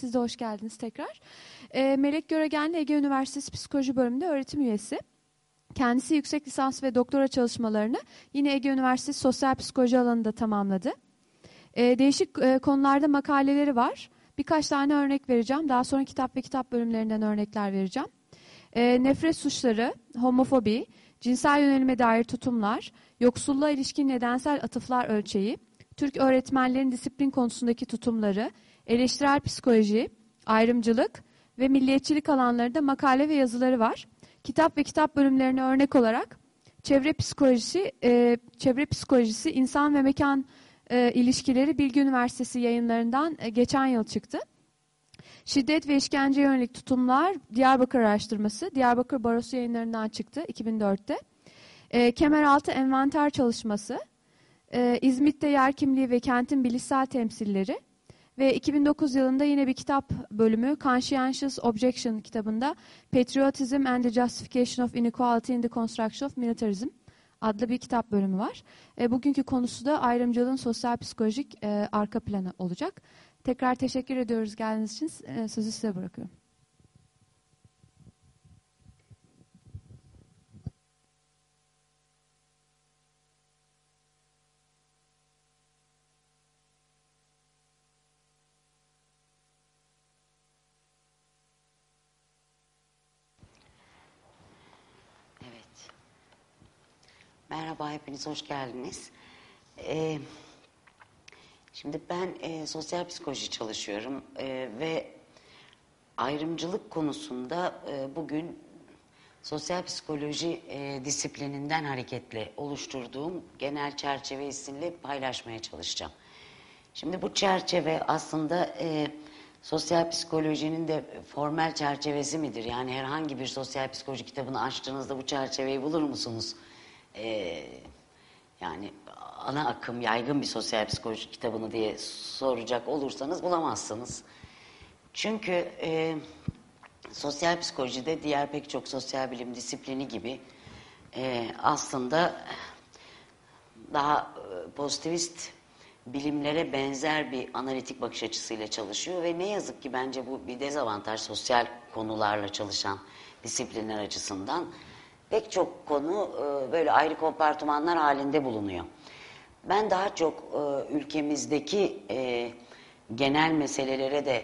Siz de hoş geldiniz tekrar. E, Melek Göregenli Ege Üniversitesi Psikoloji Bölümünde öğretim üyesi. Kendisi yüksek lisans ve doktora çalışmalarını yine Ege Üniversitesi Sosyal Psikoloji alanında tamamladı. E, değişik e, konularda makaleleri var. Birkaç tane örnek vereceğim. Daha sonra kitap ve kitap bölümlerinden örnekler vereceğim. E, nefret suçları, homofobi, cinsel yönelime dair tutumlar, yoksulluğa ilişkin nedensel atıflar ölçeği, Türk öğretmenlerin disiplin konusundaki tutumları, eleştirel psikoloji, ayrımcılık ve milliyetçilik alanlarında makale ve yazıları var. Kitap ve kitap bölümlerine örnek olarak çevre psikolojisi, e, çevre psikolojisi, insan ve mekan e, ilişkileri Bilgi Üniversitesi yayınlarından e, geçen yıl çıktı. Şiddet ve işkence yönelik tutumlar Diyarbakır araştırması Diyarbakır Barosu yayınlarından çıktı 2004'te. E, Kemeraltı envanter çalışması, e, İzmit'te yer kimliği ve kentin bilişsel temsilleri ve 2009 yılında yine bir kitap bölümü Conscientious Objection kitabında Patriotism and the Justification of Inequality in the Construction of Militarism adlı bir kitap bölümü var. E, bugünkü konusu da ayrımcılığın sosyal psikolojik e, arka planı olacak. Tekrar teşekkür ediyoruz geldiğiniz için. E, sözü size bırakıyorum. Merhaba, hepiniz hoş geldiniz. Ee, şimdi ben e, sosyal psikoloji çalışıyorum e, ve ayrımcılık konusunda e, bugün sosyal psikoloji e, disiplininden hareketle oluşturduğum genel çerçevesini paylaşmaya çalışacağım. Şimdi bu çerçeve aslında e, sosyal psikolojinin de formel çerçevesi midir? Yani herhangi bir sosyal psikoloji kitabını açtığınızda bu çerçeveyi bulur musunuz? E, yani ana akım yaygın bir sosyal psikoloji kitabını diye soracak olursanız bulamazsınız. Çünkü e, sosyal psikolojide diğer pek çok sosyal bilim disiplini gibi e, aslında daha e, pozitivist bilimlere benzer bir analitik bakış açısıyla çalışıyor ve ne yazık ki bence bu bir dezavantaj sosyal konularla çalışan disiplinler açısından pek çok konu e, böyle ayrı kompartımanlar halinde bulunuyor. Ben daha çok e, ülkemizdeki e, genel meselelere de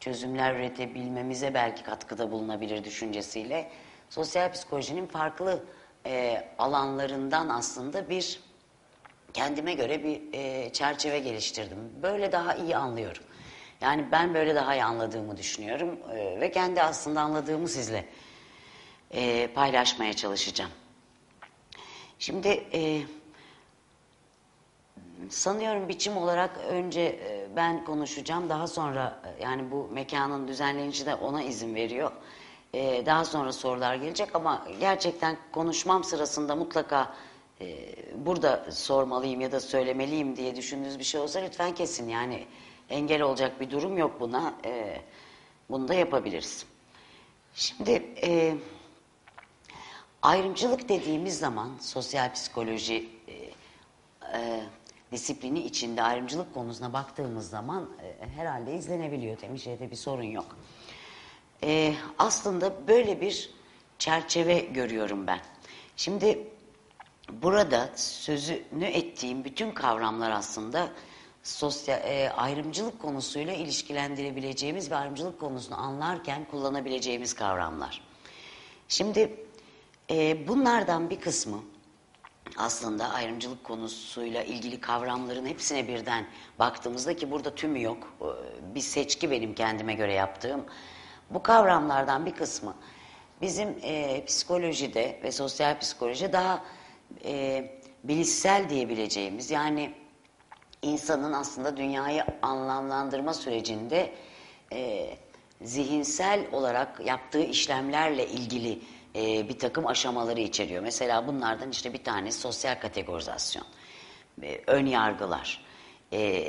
çözümler üretebilmemize belki katkıda bulunabilir düşüncesiyle sosyal psikolojinin farklı alanlarından aslında bir kendime göre bir çerçeve geliştirdim. Böyle daha iyi anlıyorum. Yani ben böyle daha iyi anladığımı düşünüyorum ve kendi aslında anladığımı sizle e, paylaşmaya çalışacağım. Şimdi e, sanıyorum biçim olarak önce e, ben konuşacağım. Daha sonra e, yani bu mekanın düzenlenici de ona izin veriyor. E, daha sonra sorular gelecek ama gerçekten konuşmam sırasında mutlaka e, burada sormalıyım ya da söylemeliyim diye düşündüğünüz bir şey olsa lütfen kesin. Yani engel olacak bir durum yok buna. E, bunu da yapabiliriz. Şimdi... E, Ayrımcılık dediğimiz zaman sosyal psikoloji e, e, disiplini içinde ayrımcılık konusuna baktığımız zaman e, herhalde izlenebiliyor demiş şeyde bir sorun yok. E, aslında böyle bir çerçeve görüyorum ben. Şimdi burada sözünü ettiğim bütün kavramlar aslında sosyal e, ayrımcılık konusuyla ilişkilendirebileceğimiz ve ayrımcılık konusunu anlarken kullanabileceğimiz kavramlar. Şimdi e, bunlardan bir kısmı aslında ayrımcılık konusuyla ilgili kavramların hepsine birden baktığımızda ki burada tümü yok. E, bir seçki benim kendime göre yaptığım. Bu kavramlardan bir kısmı bizim e, psikolojide ve sosyal psikoloji daha e, bilişsel diyebileceğimiz yani insanın aslında dünyayı anlamlandırma sürecinde e, zihinsel olarak yaptığı işlemlerle ilgili e, bir takım aşamaları içeriyor. Mesela bunlardan işte bir tanesi sosyal kategorizasyon. e, ön yargılar e,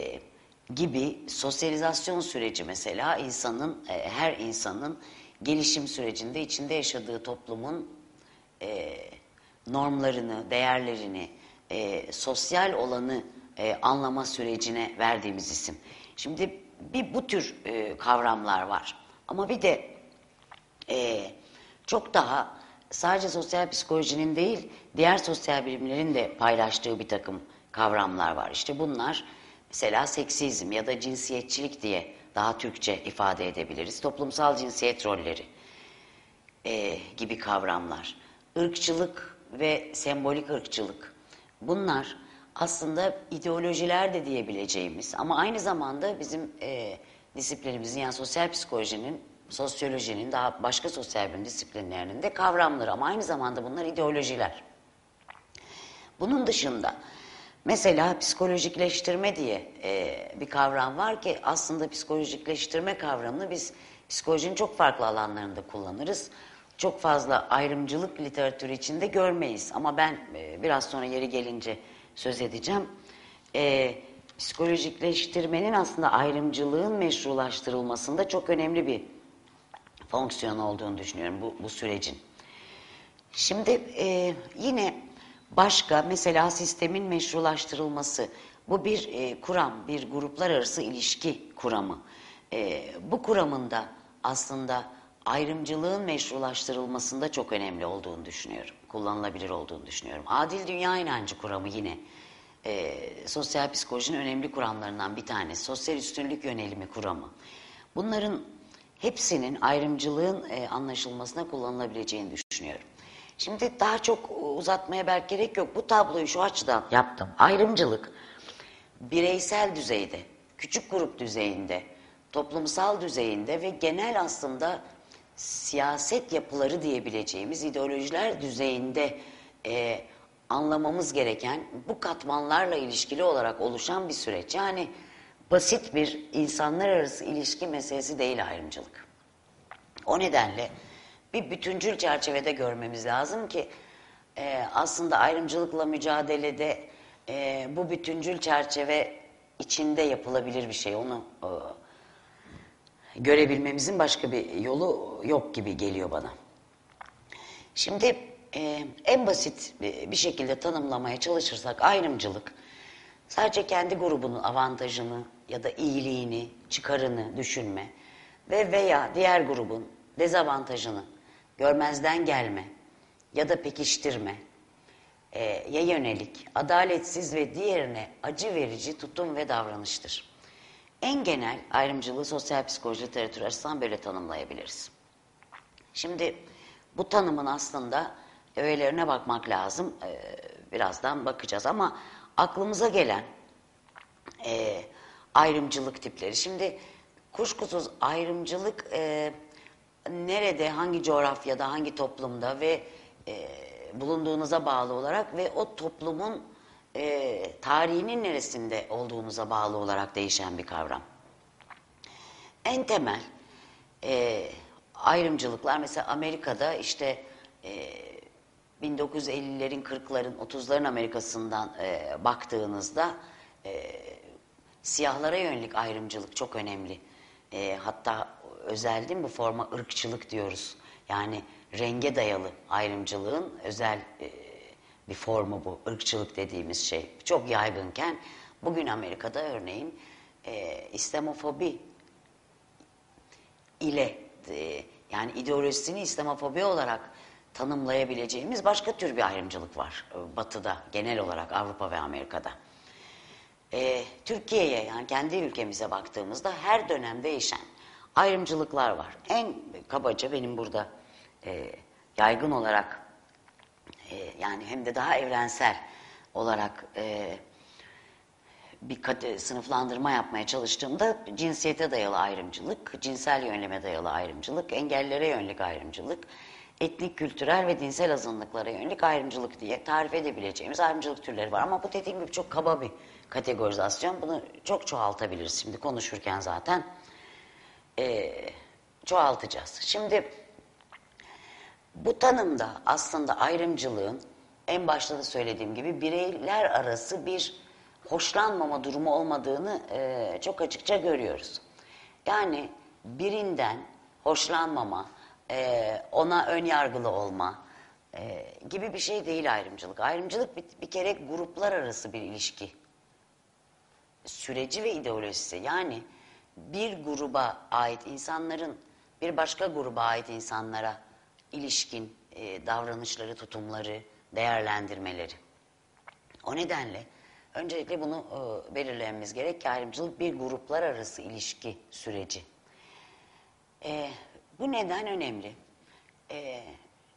gibi sosyalizasyon süreci mesela insanın e, her insanın gelişim sürecinde içinde yaşadığı toplumun e, normlarını, değerlerini, e, sosyal olanı e, anlama sürecine verdiğimiz isim. Şimdi bir bu tür e, kavramlar var. Ama bir de e, çok daha sadece sosyal psikolojinin değil, diğer sosyal bilimlerin de paylaştığı bir takım kavramlar var. İşte bunlar mesela seksizm ya da cinsiyetçilik diye daha Türkçe ifade edebiliriz. Toplumsal cinsiyet rolleri e, gibi kavramlar. Irkçılık ve sembolik ırkçılık. Bunlar aslında ideolojiler de diyebileceğimiz ama aynı zamanda bizim e, disiplinimizin yani sosyal psikolojinin, sosyolojinin daha başka sosyal bilim disiplinlerinin de kavramları ama aynı zamanda bunlar ideolojiler. Bunun dışında mesela psikolojikleştirme diye e, bir kavram var ki aslında psikolojikleştirme kavramını biz psikolojinin çok farklı alanlarında kullanırız. Çok fazla ayrımcılık literatürü içinde görmeyiz ama ben e, biraz sonra yeri gelince söz edeceğim. E, psikolojikleştirmenin aslında ayrımcılığın meşrulaştırılmasında çok önemli bir fonksiyon olduğunu düşünüyorum bu, bu sürecin. Şimdi e, yine başka mesela sistemin meşrulaştırılması bu bir e, kuram, bir gruplar arası ilişki kuramı. E, bu kuramında aslında ayrımcılığın meşrulaştırılmasında çok önemli olduğunu düşünüyorum. Kullanılabilir olduğunu düşünüyorum. Adil dünya inancı kuramı yine e, sosyal psikolojinin önemli kuramlarından bir tanesi. Sosyal üstünlük yönelimi kuramı. Bunların hepsinin ayrımcılığın e, anlaşılmasına kullanılabileceğini düşünüyorum. Şimdi daha çok uzatmaya belki gerek yok. Bu tabloyu şu açıdan yaptım. Ayrımcılık bireysel düzeyde, küçük grup düzeyinde, toplumsal düzeyinde ve genel aslında siyaset yapıları diyebileceğimiz ideolojiler düzeyinde e, anlamamız gereken bu katmanlarla ilişkili olarak oluşan bir süreç. Yani basit bir insanlar arası ilişki meselesi değil ayrımcılık. O nedenle bir bütüncül çerçevede görmemiz lazım ki e, aslında ayrımcılıkla mücadelede e, bu bütüncül çerçeve içinde yapılabilir bir şey. Onu e, görebilmemizin başka bir yolu yok gibi geliyor bana. Şimdi e, en basit bir şekilde tanımlamaya çalışırsak ayrımcılık sadece kendi grubunun avantajını ya da iyiliğini, çıkarını düşünme ve veya diğer grubun dezavantajını görmezden gelme ya da pekiştirme e, ya yönelik, adaletsiz ve diğerine acı verici tutum ve davranıştır. En genel ayrımcılığı sosyal psikoloji literatürü açısından böyle tanımlayabiliriz. Şimdi bu tanımın aslında öğelerine bakmak lazım. Ee, birazdan bakacağız ama aklımıza gelen e, ayrımcılık tipleri. Şimdi kuşkusuz ayrımcılık e, nerede, hangi coğrafyada, hangi toplumda ve e, bulunduğunuza bağlı olarak ve o toplumun e, tarihinin neresinde olduğunuza bağlı olarak değişen bir kavram. En temel e, ayrımcılıklar mesela Amerika'da işte e, 1950'lerin, 40'ların, 30'ların Amerika'sından e, baktığınızda e, siyahlara yönelik ayrımcılık çok önemli. E, hatta özel değil mi bu forma ırkçılık diyoruz. Yani renge dayalı ayrımcılığın özel e, bir formu bu. ırkçılık dediğimiz şey. Çok yaygınken bugün Amerika'da örneğin e, İslamofobi ile e, yani ideolojisini İslamofobi olarak tanımlayabileceğimiz başka tür bir ayrımcılık var. E, batı'da genel olarak Avrupa ve Amerika'da. E, Türkiye'ye yani kendi ülkemize baktığımızda her dönem değişen ayrımcılıklar var. En kabaca benim burada e, yaygın olarak e, yani hem de daha evrensel olarak e, bir sınıflandırma yapmaya çalıştığımda cinsiyete dayalı ayrımcılık, cinsel yönelime dayalı ayrımcılık, engellere yönelik ayrımcılık, etnik, kültürel ve dinsel azınlıklara yönelik ayrımcılık diye tarif edebileceğimiz ayrımcılık türleri var. Ama bu dediğim gibi çok kaba bir kategorizasyon. Bunu çok çoğaltabiliriz şimdi konuşurken zaten. E, çoğaltacağız. Şimdi bu tanımda aslında ayrımcılığın en başta da söylediğim gibi bireyler arası bir hoşlanmama durumu olmadığını e, çok açıkça görüyoruz. Yani birinden hoşlanmama, e, ona ön yargılı olma e, gibi bir şey değil ayrımcılık. Ayrımcılık bir, bir kere gruplar arası bir ilişki süreci ve ideolojisi. Yani bir gruba ait insanların bir başka gruba ait insanlara ilişkin e, davranışları, tutumları, değerlendirmeleri. O nedenle öncelikle bunu e, belirlememiz gerek ki ayrımcılık bir gruplar arası ilişki süreci. E, bu neden önemli? E,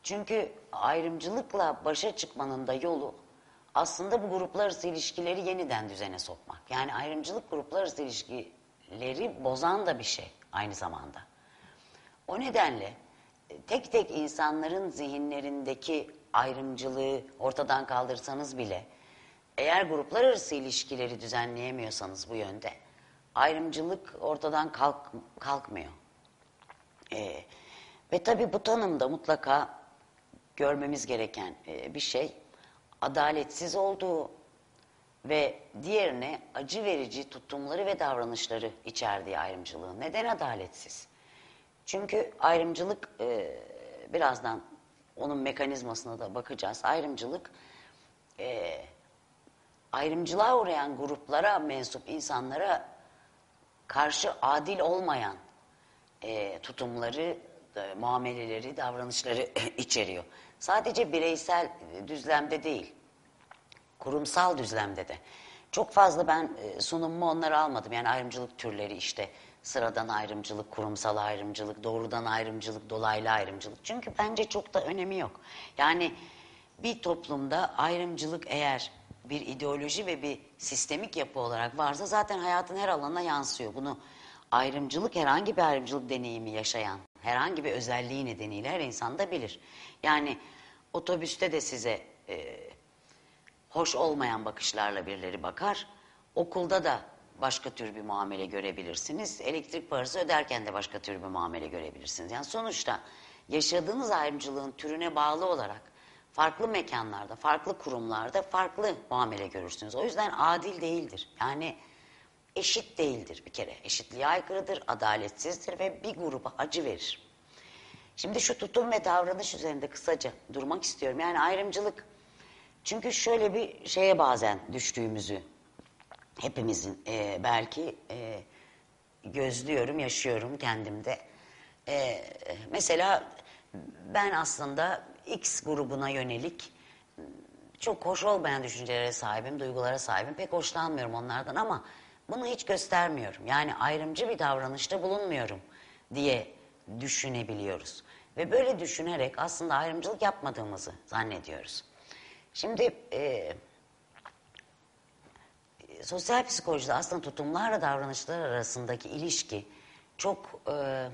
çünkü ayrımcılıkla başa çıkmanın da yolu aslında bu gruplar arası ilişkileri yeniden düzene sokmak. Yani ayrımcılık gruplar arası ilişkileri bozan da bir şey aynı zamanda. O nedenle e, tek tek insanların zihinlerindeki ayrımcılığı ortadan kaldırsanız bile eğer gruplar arası ilişkileri düzenleyemiyorsanız bu yönde ayrımcılık ortadan kalk, kalkmıyor. Ee, ve tabii bu tanımda mutlaka görmemiz gereken e, bir şey adaletsiz olduğu ve diğerine acı verici tutumları ve davranışları içerdiği ayrımcılığın. Neden adaletsiz? Çünkü ayrımcılık e, birazdan onun mekanizmasına da bakacağız. Ayrımcılık e, ayrımcılığa uğrayan gruplara mensup insanlara karşı adil olmayan e, tutumları, e, muameleleri, davranışları içeriyor. Sadece bireysel düzlemde değil, kurumsal düzlemde de. Çok fazla ben e, sunumumu onları almadım. Yani ayrımcılık türleri işte sıradan ayrımcılık, kurumsal ayrımcılık, doğrudan ayrımcılık, dolaylı ayrımcılık. Çünkü bence çok da önemi yok. Yani bir toplumda ayrımcılık eğer bir ideoloji ve bir sistemik yapı olarak varsa zaten hayatın her alanına yansıyor. Bunu ayrımcılık herhangi bir ayrımcılık deneyimi yaşayan herhangi bir özelliği nedeniyle her insan da bilir. Yani otobüste de size e, hoş olmayan bakışlarla birileri bakar. Okulda da başka tür bir muamele görebilirsiniz. Elektrik parası öderken de başka tür bir muamele görebilirsiniz. Yani sonuçta yaşadığınız ayrımcılığın türüne bağlı olarak farklı mekanlarda, farklı kurumlarda farklı muamele görürsünüz. O yüzden adil değildir. Yani eşit değildir bir kere. Eşitliğe aykırıdır, adaletsizdir ve bir gruba acı verir. Şimdi şu tutum ve davranış üzerinde kısaca durmak istiyorum. Yani ayrımcılık çünkü şöyle bir şeye bazen düştüğümüzü hepimizin e, belki e, gözlüyorum, yaşıyorum kendimde. E, mesela ben aslında X grubuna yönelik çok hoş olmayan düşüncelere sahibim, duygulara sahibim. Pek hoşlanmıyorum onlardan ama bunu hiç göstermiyorum. Yani ayrımcı bir davranışta bulunmuyorum diye düşünebiliyoruz. Ve böyle düşünerek aslında ayrımcılık yapmadığımızı zannediyoruz. Şimdi e, sosyal psikolojide aslında tutumlarla davranışlar arasındaki ilişki çok e,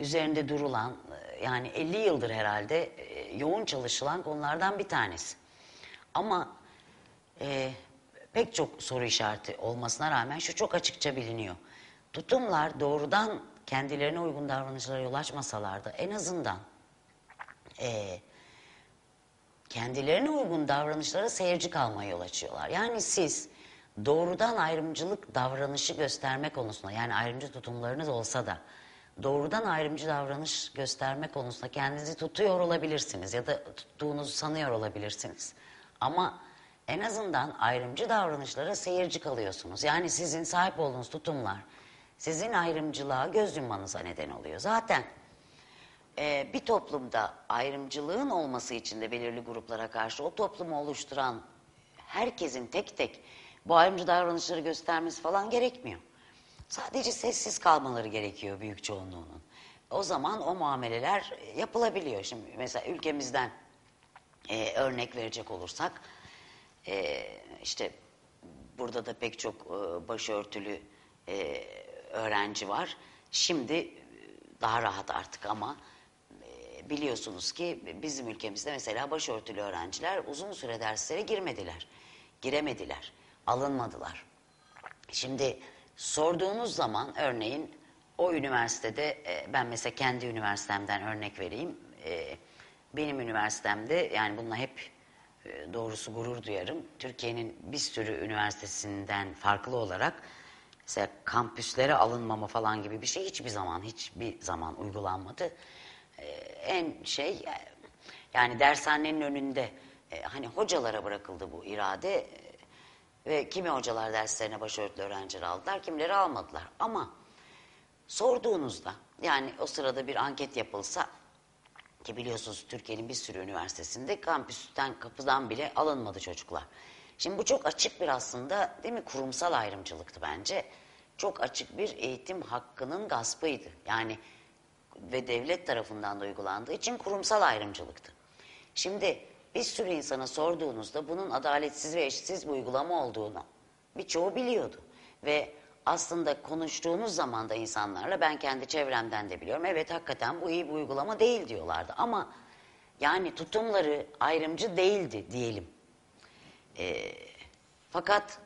üzerinde durulan e, yani 50 yıldır herhalde e, yoğun çalışılan konulardan bir tanesi. Ama e, pek çok soru işareti olmasına rağmen şu çok açıkça biliniyor. Tutumlar doğrudan kendilerine uygun davranışlara yol açmasalar da en azından e, kendilerine uygun davranışlara seyirci kalmaya yol açıyorlar. Yani siz doğrudan ayrımcılık davranışı gösterme konusunda yani ayrımcı tutumlarınız olsa da doğrudan ayrımcı davranış gösterme konusunda kendinizi tutuyor olabilirsiniz ya da tuttuğunuzu sanıyor olabilirsiniz. Ama en azından ayrımcı davranışlara seyirci kalıyorsunuz. Yani sizin sahip olduğunuz tutumlar sizin ayrımcılığa göz yummanıza neden oluyor. Zaten e, bir toplumda ayrımcılığın olması için de belirli gruplara karşı o toplumu oluşturan herkesin tek tek bu ayrımcı davranışları göstermesi falan gerekmiyor. Sadece sessiz kalmaları gerekiyor büyük çoğunluğunun. O zaman o muameleler yapılabiliyor. Şimdi mesela ülkemizden e, örnek verecek olursak e, işte burada da pek çok e, başörtülü e, öğrenci var. Şimdi e, daha rahat artık ama e, biliyorsunuz ki bizim ülkemizde mesela başörtülü öğrenciler uzun süre derslere girmediler. Giremediler, alınmadılar. Şimdi sorduğunuz zaman örneğin o üniversitede e, ben mesela kendi üniversitemden örnek vereyim. Benim üniversitemde yani bununla hep e, doğrusu gurur duyarım. Türkiye'nin bir sürü üniversitesinden farklı olarak mesela kampüslere alınmama falan gibi bir şey hiçbir zaman hiçbir zaman uygulanmadı. E, en şey e, yani dershanenin önünde e, hani hocalara bırakıldı bu irade e, ve kimi hocalar derslerine başörtülü öğrenciler aldılar, kimileri almadılar. Ama sorduğunuzda yani o sırada bir anket yapılsa ki biliyorsunuz Türkiye'nin bir sürü üniversitesinde kampüsten kapıdan bile alınmadı çocuklar. Şimdi bu çok açık bir aslında değil mi kurumsal ayrımcılıktı bence. Çok açık bir eğitim hakkının gaspıydı. Yani ve devlet tarafından da uygulandığı için kurumsal ayrımcılıktı. Şimdi bir sürü insana sorduğunuzda bunun adaletsiz ve eşitsiz bir uygulama olduğunu birçoğu biliyordu. Ve aslında konuştuğunuz zaman da insanlarla ben kendi çevremden de biliyorum. Evet hakikaten bu iyi bir uygulama değil diyorlardı. Ama yani tutumları ayrımcı değildi diyelim. Ee, fakat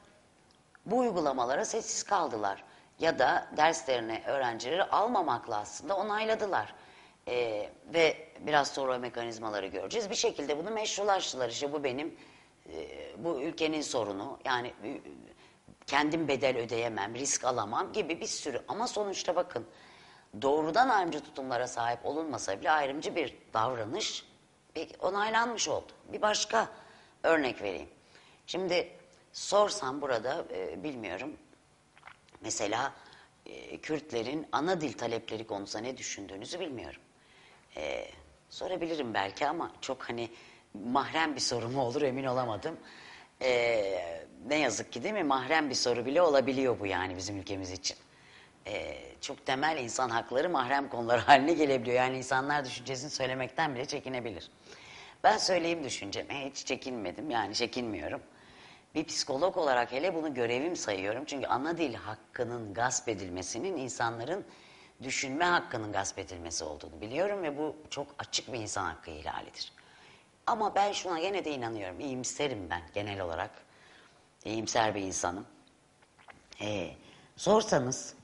bu uygulamalara sessiz kaldılar. Ya da derslerine öğrencileri almamakla aslında onayladılar. Ee, ve biraz sonra mekanizmaları göreceğiz. Bir şekilde bunu meşrulaştılar. İşte bu benim, e, bu ülkenin sorunu. Yani e, kendim bedel ödeyemem, risk alamam gibi bir sürü. Ama sonuçta bakın doğrudan ayrımcı tutumlara sahip olunmasa bile ayrımcı bir davranış onaylanmış oldu. Bir başka örnek vereyim. Şimdi sorsam burada e, bilmiyorum mesela e, Kürtlerin ana dil talepleri konusunda ne düşündüğünüzü bilmiyorum. E, sorabilirim belki ama çok hani mahrem bir soru mu olur emin olamadım. E, ne yazık ki değil mi mahrem bir soru bile olabiliyor bu yani bizim ülkemiz için. E, çok temel insan hakları mahrem konular haline gelebiliyor. Yani insanlar düşüncesini söylemekten bile çekinebilir. Ben söyleyeyim düşüncemi hiç çekinmedim yani çekinmiyorum. Bir psikolog olarak hele bunu görevim sayıyorum. Çünkü ana dil hakkının gasp edilmesinin insanların düşünme hakkının gasp edilmesi olduğunu biliyorum ve bu çok açık bir insan hakkı ihlalidir. Ama ben şuna gene de inanıyorum. İyimserim ben genel olarak. İyimser bir insanım. Ee, sorsanız,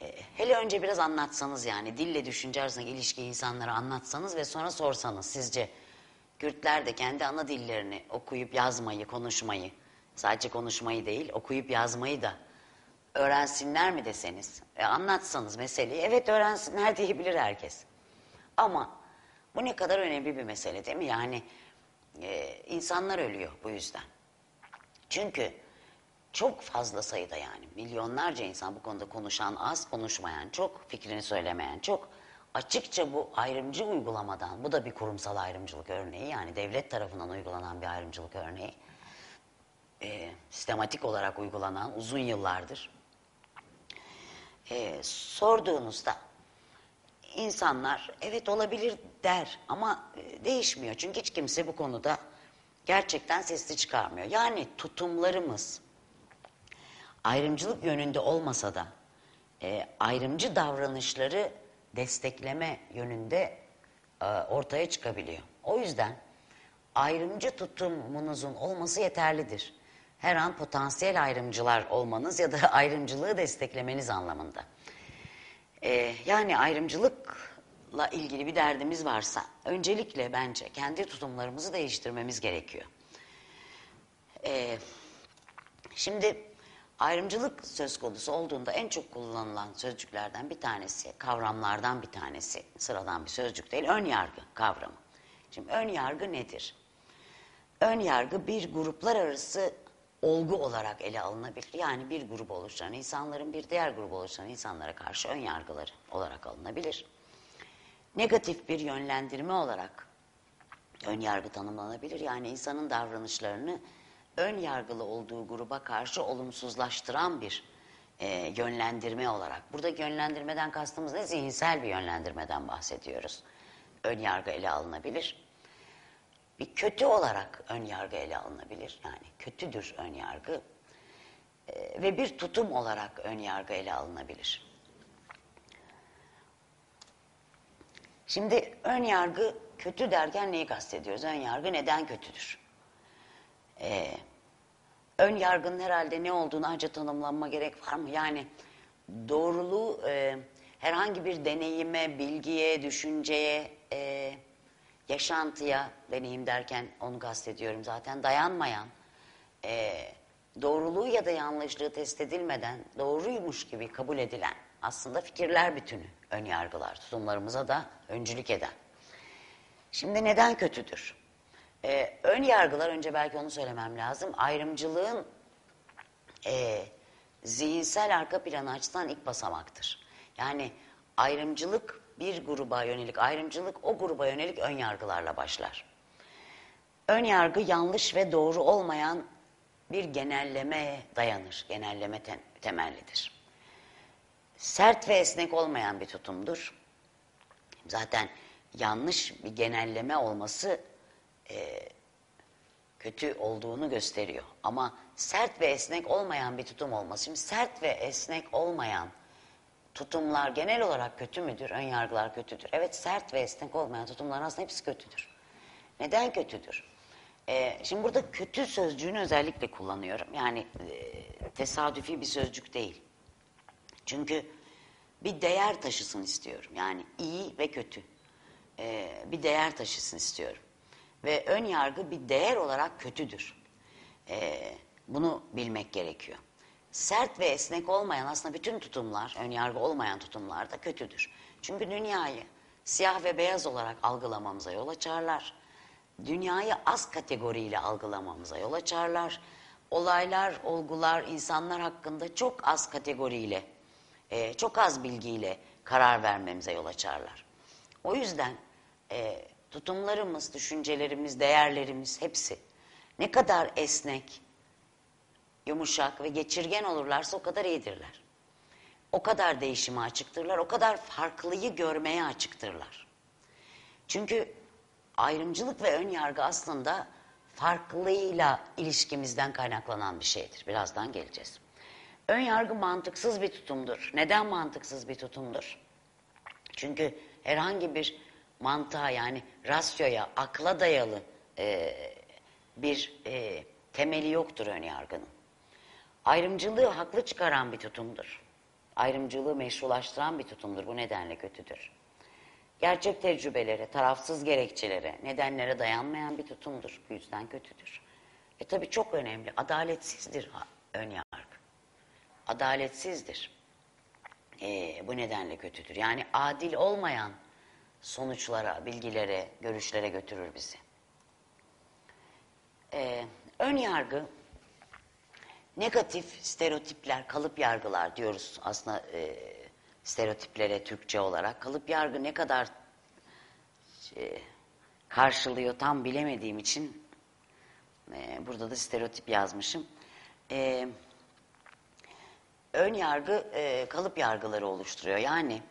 e, hele önce biraz anlatsanız yani dille düşünce arasındaki ilişkiyi insanlara anlatsanız ve sonra sorsanız sizce Kürtler de kendi ana dillerini okuyup yazmayı, konuşmayı, sadece konuşmayı değil okuyup yazmayı da öğrensinler mi deseniz, e, anlatsanız meseleyi, evet öğrensinler diyebilir herkes. Ama bu ne kadar önemli bir mesele değil mi? Yani e, insanlar ölüyor bu yüzden. Çünkü çok fazla sayıda yani milyonlarca insan bu konuda konuşan az, konuşmayan çok, fikrini söylemeyen çok. Açıkça bu ayrımcı uygulamadan, bu da bir kurumsal ayrımcılık örneği yani devlet tarafından uygulanan bir ayrımcılık örneği. E, sistematik olarak uygulanan uzun yıllardır. E, sorduğunuzda insanlar evet olabilir der ama e, değişmiyor. Çünkü hiç kimse bu konuda gerçekten sesli çıkarmıyor. Yani tutumlarımız ayrımcılık yönünde olmasa da e, ayrımcı davranışları destekleme yönünde e, ortaya çıkabiliyor. O yüzden ayrımcı tutumunuzun olması yeterlidir. Her an potansiyel ayrımcılar olmanız ya da ayrımcılığı desteklemeniz anlamında. Ee, yani ayrımcılıkla ilgili bir derdimiz varsa öncelikle bence kendi tutumlarımızı değiştirmemiz gerekiyor. Ee, şimdi ayrımcılık söz konusu olduğunda en çok kullanılan sözcüklerden bir tanesi, kavramlardan bir tanesi, sıradan bir sözcük değil, ön yargı kavramı. Şimdi ön yargı nedir? Ön yargı bir gruplar arası olgu olarak ele alınabilir. Yani bir grup oluşturan insanların bir diğer grup oluşturan insanlara karşı ön yargıları olarak alınabilir. Negatif bir yönlendirme olarak ön yargı tanımlanabilir. Yani insanın davranışlarını ön yargılı olduğu gruba karşı olumsuzlaştıran bir e, yönlendirme olarak. Burada yönlendirmeden kastımız ne? Zihinsel bir yönlendirmeden bahsediyoruz. Ön yargı ele alınabilir bir kötü olarak ön yargı ele alınabilir. Yani kötüdür ön yargı ee, ve bir tutum olarak ön yargı ele alınabilir. Şimdi ön yargı kötü derken neyi kastediyoruz? Ön yargı neden kötüdür? Ee, ön yargının herhalde ne olduğunu ayrıca tanımlanma gerek var mı? Yani doğruluğu e, herhangi bir deneyime, bilgiye, düşünceye, e, yaşantıya, deneyim derken onu kastediyorum zaten, dayanmayan, e, doğruluğu ya da yanlışlığı test edilmeden doğruymuş gibi kabul edilen aslında fikirler bütünü, ön yargılar, tutumlarımıza da öncülük eden. Şimdi neden kötüdür? Ee, ön yargılar, önce belki onu söylemem lazım, ayrımcılığın e, zihinsel arka planı açısından ilk basamaktır. Yani ayrımcılık bir gruba yönelik, ayrımcılık o gruba yönelik ön yargılarla başlar. Ön yargı yanlış ve doğru olmayan bir genelleme dayanır, genelleme tem temellidir. Sert ve esnek olmayan bir tutumdur. Zaten yanlış bir genelleme olması e, kötü olduğunu gösteriyor. Ama sert ve esnek olmayan bir tutum olması. Sert ve esnek olmayan tutumlar genel olarak kötü müdür? Ön yargılar kötüdür. Evet sert ve esnek olmayan tutumların aslında hepsi kötüdür. Neden kötüdür? Ee, şimdi burada kötü sözcüğünü özellikle kullanıyorum. Yani e, tesadüfi bir sözcük değil. Çünkü bir değer taşısın istiyorum. Yani iyi ve kötü. Ee, bir değer taşısın istiyorum. Ve ön yargı bir değer olarak kötüdür. Ee, bunu bilmek gerekiyor. Sert ve esnek olmayan aslında bütün tutumlar, ön yargı olmayan tutumlar da kötüdür. Çünkü dünyayı siyah ve beyaz olarak algılamamıza yol açarlar. Dünyayı az kategoriyle algılamamıza yol açarlar. Olaylar, olgular, insanlar hakkında çok az kategoriyle, e, çok az bilgiyle karar vermemize yol açarlar. O yüzden e, tutumlarımız, düşüncelerimiz, değerlerimiz hepsi ne kadar esnek, yumuşak ve geçirgen olurlarsa o kadar iyidirler. O kadar değişime açıktırlar, o kadar farklıyı görmeye açıktırlar. Çünkü ayrımcılık ve ön yargı aslında farklıyla ilişkimizden kaynaklanan bir şeydir. Birazdan geleceğiz. Ön yargı mantıksız bir tutumdur. Neden mantıksız bir tutumdur? Çünkü herhangi bir mantığa yani rasyoya, akla dayalı e, bir e, temeli yoktur ön yargının. Ayrımcılığı haklı çıkaran bir tutumdur. Ayrımcılığı meşrulaştıran bir tutumdur. Bu nedenle kötüdür. Gerçek tecrübelere, tarafsız gerekçelere, nedenlere dayanmayan bir tutumdur. Bu yüzden kötüdür. E tabi çok önemli. Adaletsizdir ön yargı. Adaletsizdir. E, bu nedenle kötüdür. Yani adil olmayan sonuçlara, bilgilere, görüşlere götürür bizi. Ee, ön yargı, negatif stereotipler, kalıp yargılar diyoruz aslında e, stereotiplere Türkçe olarak. Kalıp yargı ne kadar e, karşılıyor tam bilemediğim için e, burada da stereotip yazmışım. E, ön yargı e, kalıp yargıları oluşturuyor. Yani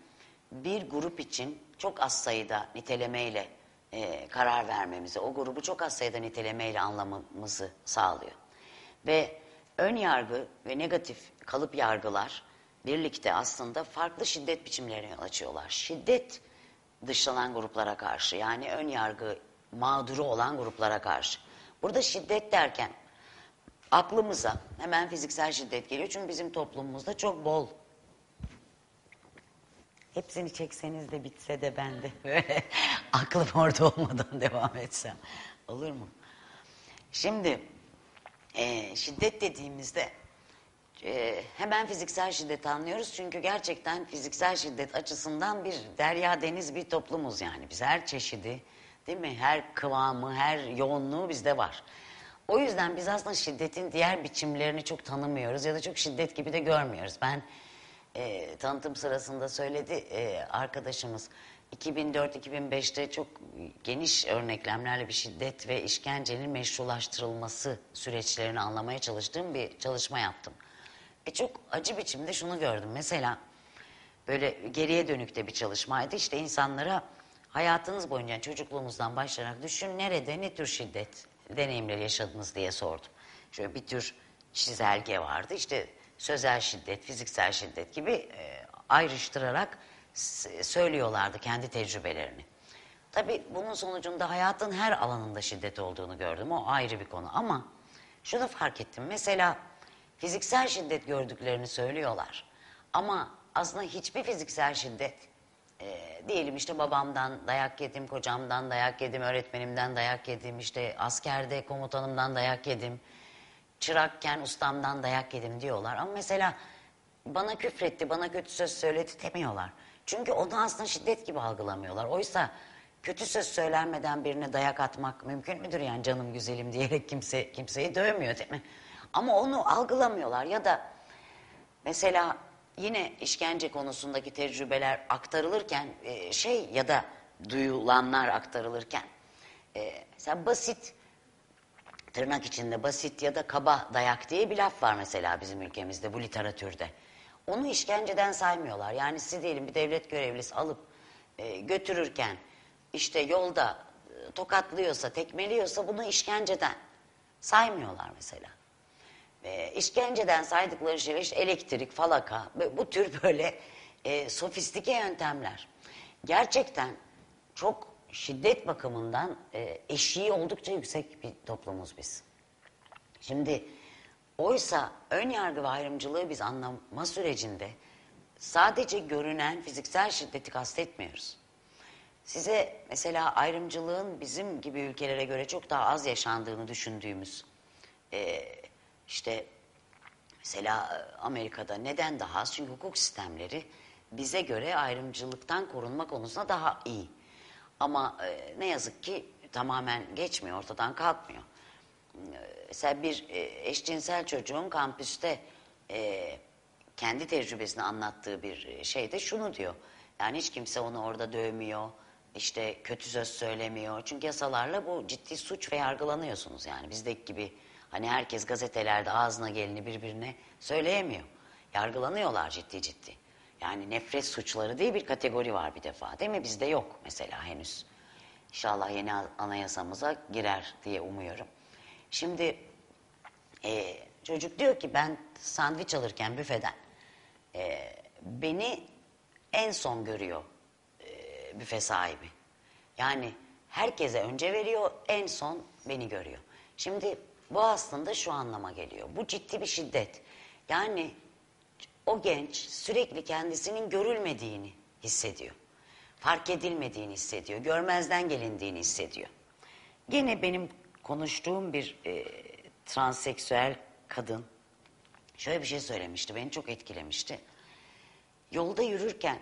bir grup için çok az sayıda nitelemeyle e, karar vermemizi, o grubu çok az sayıda nitelemeyle anlamamızı sağlıyor. Ve ön yargı ve negatif kalıp yargılar birlikte aslında farklı şiddet biçimlerine yol açıyorlar. Şiddet dışlanan gruplara karşı yani ön yargı mağduru olan gruplara karşı. Burada şiddet derken aklımıza hemen fiziksel şiddet geliyor. Çünkü bizim toplumumuzda çok bol Hepsini çekseniz de bitse de ben de aklım orada olmadan devam etsem. Olur mu? Şimdi e, şiddet dediğimizde e, hemen fiziksel şiddet anlıyoruz. Çünkü gerçekten fiziksel şiddet açısından bir derya deniz bir toplumuz yani. Biz her çeşidi değil mi? Her kıvamı, her yoğunluğu bizde var. O yüzden biz aslında şiddetin diğer biçimlerini çok tanımıyoruz ya da çok şiddet gibi de görmüyoruz. Ben e, tanıtım sırasında söyledi e, arkadaşımız. 2004-2005'te çok geniş örneklemlerle bir şiddet ve işkencenin meşrulaştırılması süreçlerini anlamaya çalıştığım bir çalışma yaptım. E çok acı biçimde şunu gördüm. Mesela böyle geriye dönükte bir çalışmaydı. İşte insanlara hayatınız boyunca çocukluğunuzdan başlayarak düşün nerede ne tür şiddet deneyimleri yaşadınız diye sordum. Şöyle bir tür çizelge vardı. İşte sözel şiddet, fiziksel şiddet gibi e, ayrıştırarak söylüyorlardı kendi tecrübelerini. Tabii bunun sonucunda hayatın her alanında şiddet olduğunu gördüm. O ayrı bir konu ama şunu fark ettim. Mesela fiziksel şiddet gördüklerini söylüyorlar. Ama aslında hiçbir fiziksel şiddet e, diyelim işte babamdan dayak yedim, kocamdan dayak yedim, öğretmenimden dayak yedim, işte askerde komutanımdan dayak yedim, çırakken ustamdan dayak yedim diyorlar. Ama mesela bana küfretti, bana kötü söz söyledi demiyorlar. Çünkü onu aslında şiddet gibi algılamıyorlar. Oysa kötü söz söylenmeden birine dayak atmak mümkün müdür yani canım güzelim diyerek kimse kimseyi dövmüyor değil mi? Ama onu algılamıyorlar ya da mesela yine işkence konusundaki tecrübeler aktarılırken e, şey ya da duyulanlar aktarılırken e, mesela basit tırnak içinde basit ya da kaba dayak diye bir laf var mesela bizim ülkemizde bu literatürde. Onu işkenceden saymıyorlar. Yani sizi diyelim bir devlet görevlisi alıp e, götürürken işte yolda e, tokatlıyorsa, tekmeliyorsa bunu işkenceden saymıyorlar mesela. E, işkenceden saydıkları şeyler işte elektrik, falaka bu tür böyle e, sofistike yöntemler. Gerçekten çok şiddet bakımından e, eşiği oldukça yüksek bir toplumuz biz. Şimdi oysa ön yargı ve ayrımcılığı biz anlama sürecinde sadece görünen fiziksel şiddeti kastetmiyoruz. Size mesela ayrımcılığın bizim gibi ülkelere göre çok daha az yaşandığını düşündüğümüz e, işte mesela Amerika'da neden daha az? Çünkü hukuk sistemleri bize göre ayrımcılıktan korunma konusunda daha iyi. Ama e, ne yazık ki tamamen geçmiyor, ortadan kalkmıyor. E, mesela bir e, eşcinsel çocuğun kampüste e, kendi tecrübesini anlattığı bir şeyde şunu diyor. Yani hiç kimse onu orada dövmüyor, işte kötü söz söylemiyor. Çünkü yasalarla bu ciddi suç ve yargılanıyorsunuz yani bizdeki gibi hani herkes gazetelerde ağzına geleni birbirine söyleyemiyor. Yargılanıyorlar ciddi ciddi. Yani nefret suçları diye bir kategori var bir defa değil mi? Bizde yok mesela henüz. İnşallah yeni anayasamıza girer diye umuyorum. Şimdi e, çocuk diyor ki ben sandviç alırken büfeden e, beni en son görüyor e, büfe sahibi. Yani herkese önce veriyor en son beni görüyor. Şimdi bu aslında şu anlama geliyor. Bu ciddi bir şiddet. Yani o genç sürekli kendisinin görülmediğini hissediyor. Fark edilmediğini hissediyor. Görmezden gelindiğini hissediyor. Gene benim konuştuğum bir e, transseksüel kadın şöyle bir şey söylemişti. Beni çok etkilemişti. Yolda yürürken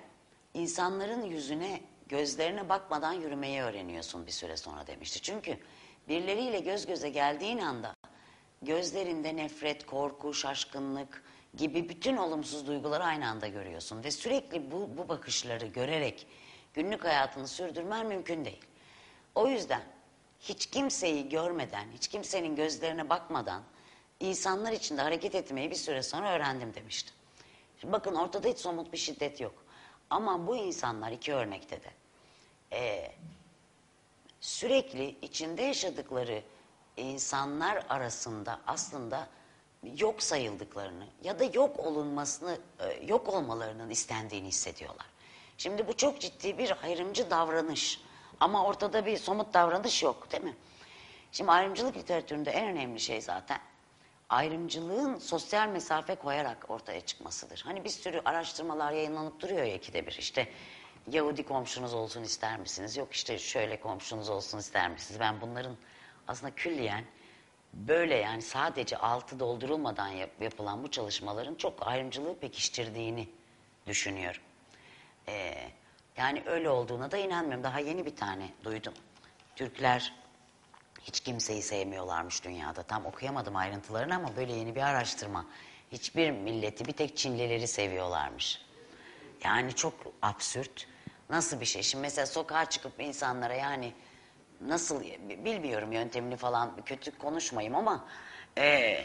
insanların yüzüne, gözlerine bakmadan yürümeyi öğreniyorsun bir süre sonra demişti. Çünkü birileriyle göz göze geldiğin anda gözlerinde nefret, korku, şaşkınlık, gibi bütün olumsuz duyguları aynı anda görüyorsun. Ve sürekli bu, bu bakışları görerek günlük hayatını sürdürmen mümkün değil. O yüzden hiç kimseyi görmeden, hiç kimsenin gözlerine bakmadan insanlar içinde hareket etmeyi bir süre sonra öğrendim demişti. Şimdi bakın ortada hiç somut bir şiddet yok. Ama bu insanlar iki örnekte de e, sürekli içinde yaşadıkları insanlar arasında aslında yok sayıldıklarını ya da yok olunmasını, e, yok olmalarının istendiğini hissediyorlar. Şimdi bu çok ciddi bir ayrımcı davranış. Ama ortada bir somut davranış yok değil mi? Şimdi ayrımcılık literatüründe en önemli şey zaten ayrımcılığın sosyal mesafe koyarak ortaya çıkmasıdır. Hani bir sürü araştırmalar yayınlanıp duruyor ya ikide bir işte Yahudi komşunuz olsun ister misiniz? Yok işte şöyle komşunuz olsun ister misiniz? Ben bunların aslında külliyen böyle yani sadece altı doldurulmadan yap, yapılan bu çalışmaların çok ayrımcılığı pekiştirdiğini düşünüyorum. Ee, yani öyle olduğuna da inanmıyorum. Daha yeni bir tane duydum. Türkler hiç kimseyi sevmiyorlarmış dünyada. Tam okuyamadım ayrıntılarını ama böyle yeni bir araştırma. Hiçbir milleti bir tek Çinlileri seviyorlarmış. Yani çok absürt. Nasıl bir şey? Şimdi mesela sokağa çıkıp insanlara yani nasıl bilmiyorum yöntemini falan kötü konuşmayayım ama e,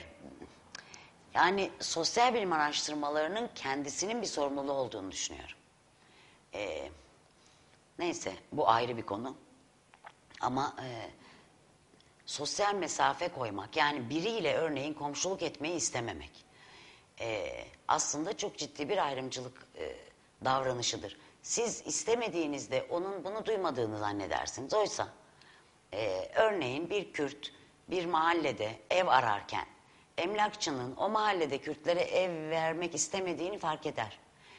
yani sosyal bilim araştırmalarının kendisinin bir sorumluluğu olduğunu düşünüyorum. E, neyse bu ayrı bir konu ama e, sosyal mesafe koymak yani biriyle örneğin komşuluk etmeyi istememek e, aslında çok ciddi bir ayrımcılık e, davranışıdır. Siz istemediğinizde onun bunu duymadığını zannedersiniz. Oysa e, örneğin bir Kürt bir mahallede ev ararken emlakçının o mahallede Kürtlere ev vermek istemediğini fark eder.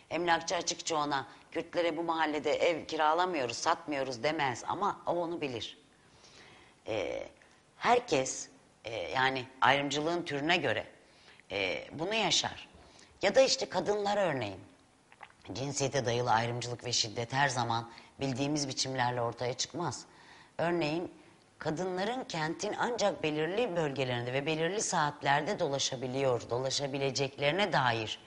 Emlakçı açıkça ona Kürtlere bu mahallede ev kiralamıyoruz, satmıyoruz demez ama o onu bilir. Ee, herkes e, yani ayrımcılığın türüne göre e, bunu yaşar. Ya da işte kadınlar örneğin cinsiyete dayalı ayrımcılık ve şiddet her zaman bildiğimiz biçimlerle ortaya çıkmaz. Örneğin kadınların kentin ancak belirli bölgelerinde ve belirli saatlerde dolaşabiliyor, dolaşabileceklerine dair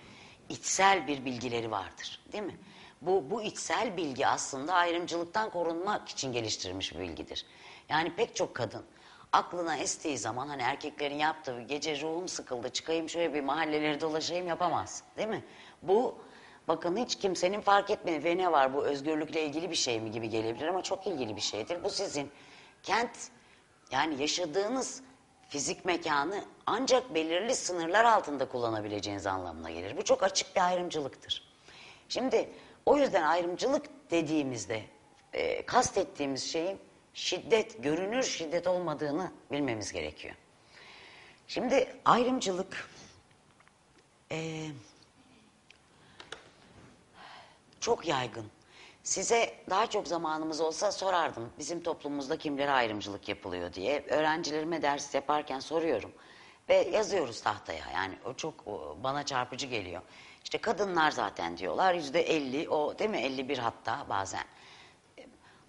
içsel bir bilgileri vardır. Değil mi? Bu, bu içsel bilgi aslında ayrımcılıktan korunmak için geliştirilmiş bir bilgidir. Yani pek çok kadın aklına estiği zaman hani erkeklerin yaptığı gece ruhum sıkıldı çıkayım şöyle bir mahalleleri dolaşayım yapamaz. Değil mi? Bu bakın hiç kimsenin fark etmediği ve ne var bu özgürlükle ilgili bir şey mi gibi gelebilir ama çok ilgili bir şeydir. Bu sizin kent yani yaşadığınız fizik mekanı ancak belirli sınırlar altında kullanabileceğiniz anlamına gelir. Bu çok açık bir ayrımcılıktır. Şimdi o yüzden ayrımcılık dediğimizde e, kastettiğimiz şeyin şiddet, görünür şiddet olmadığını bilmemiz gerekiyor. Şimdi ayrımcılık e, çok yaygın. Size daha çok zamanımız olsa sorardım. Bizim toplumumuzda kimlere ayrımcılık yapılıyor diye. Öğrencilerime ders yaparken soruyorum. Ve yazıyoruz tahtaya. Yani o çok bana çarpıcı geliyor. İşte kadınlar zaten diyorlar. Yüzde elli, o değil mi? Elli bir hatta bazen.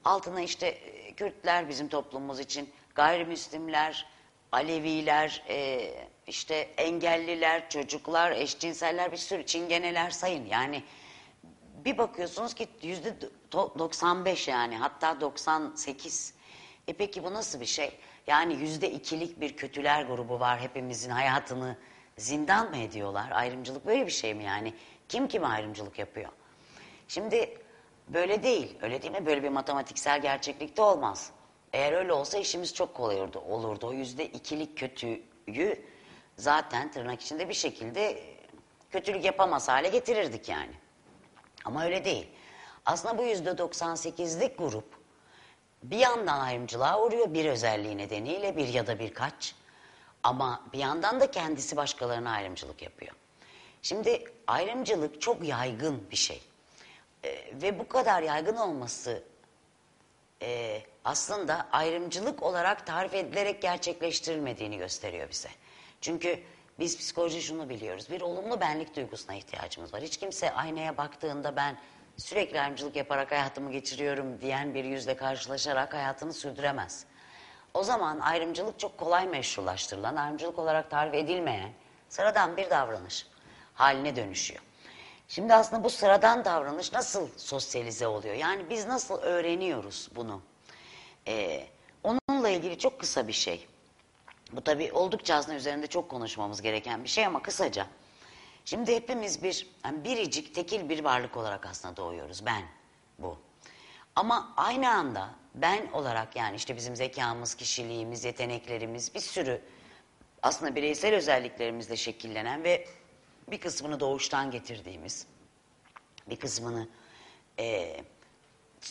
Altına işte e, Kürtler bizim toplumumuz için, gayrimüslimler, Aleviler, e, işte engelliler, çocuklar, eşcinseller bir sürü çingeneler sayın. Yani bir bakıyorsunuz ki yüzde 95 yani hatta 98. E peki bu nasıl bir şey? Yani yüzde ikilik bir kötüler grubu var hepimizin hayatını zindan mı ediyorlar? Ayrımcılık böyle bir şey mi yani? Kim kime ayrımcılık yapıyor? Şimdi böyle değil. Öyle değil mi? Böyle bir matematiksel gerçeklikte olmaz. Eğer öyle olsa işimiz çok kolay olurdu. olurdu. O yüzde ikilik kötüyü zaten tırnak içinde bir şekilde kötülük yapamaz hale getirirdik yani. Ama öyle değil. Aslında bu yüzde 98'lik grup bir yandan ayrımcılığa uğruyor bir özelliği nedeniyle bir ya da birkaç. Ama bir yandan da kendisi başkalarına ayrımcılık yapıyor. Şimdi ayrımcılık çok yaygın bir şey. Ee, ve bu kadar yaygın olması e, aslında ayrımcılık olarak tarif edilerek gerçekleştirilmediğini gösteriyor bize. Çünkü biz psikoloji şunu biliyoruz. Bir olumlu benlik duygusuna ihtiyacımız var. Hiç kimse aynaya baktığında ben sürekli ayrımcılık yaparak hayatımı geçiriyorum diyen bir yüzle karşılaşarak hayatını sürdüremez. O zaman ayrımcılık çok kolay meşrulaştırılan, ayrımcılık olarak tarif edilmeyen sıradan bir davranış haline dönüşüyor. Şimdi aslında bu sıradan davranış nasıl sosyalize oluyor? Yani biz nasıl öğreniyoruz bunu? Ee, onunla ilgili çok kısa bir şey. Bu tabii oldukça aslında üzerinde çok konuşmamız gereken bir şey ama kısaca. Şimdi hepimiz bir yani biricik, tekil bir varlık olarak aslında doğuyoruz. Ben bu. Ama aynı anda ben olarak yani işte bizim zekamız, kişiliğimiz, yeteneklerimiz bir sürü aslında bireysel özelliklerimizle şekillenen ve bir kısmını doğuştan getirdiğimiz, bir kısmını e,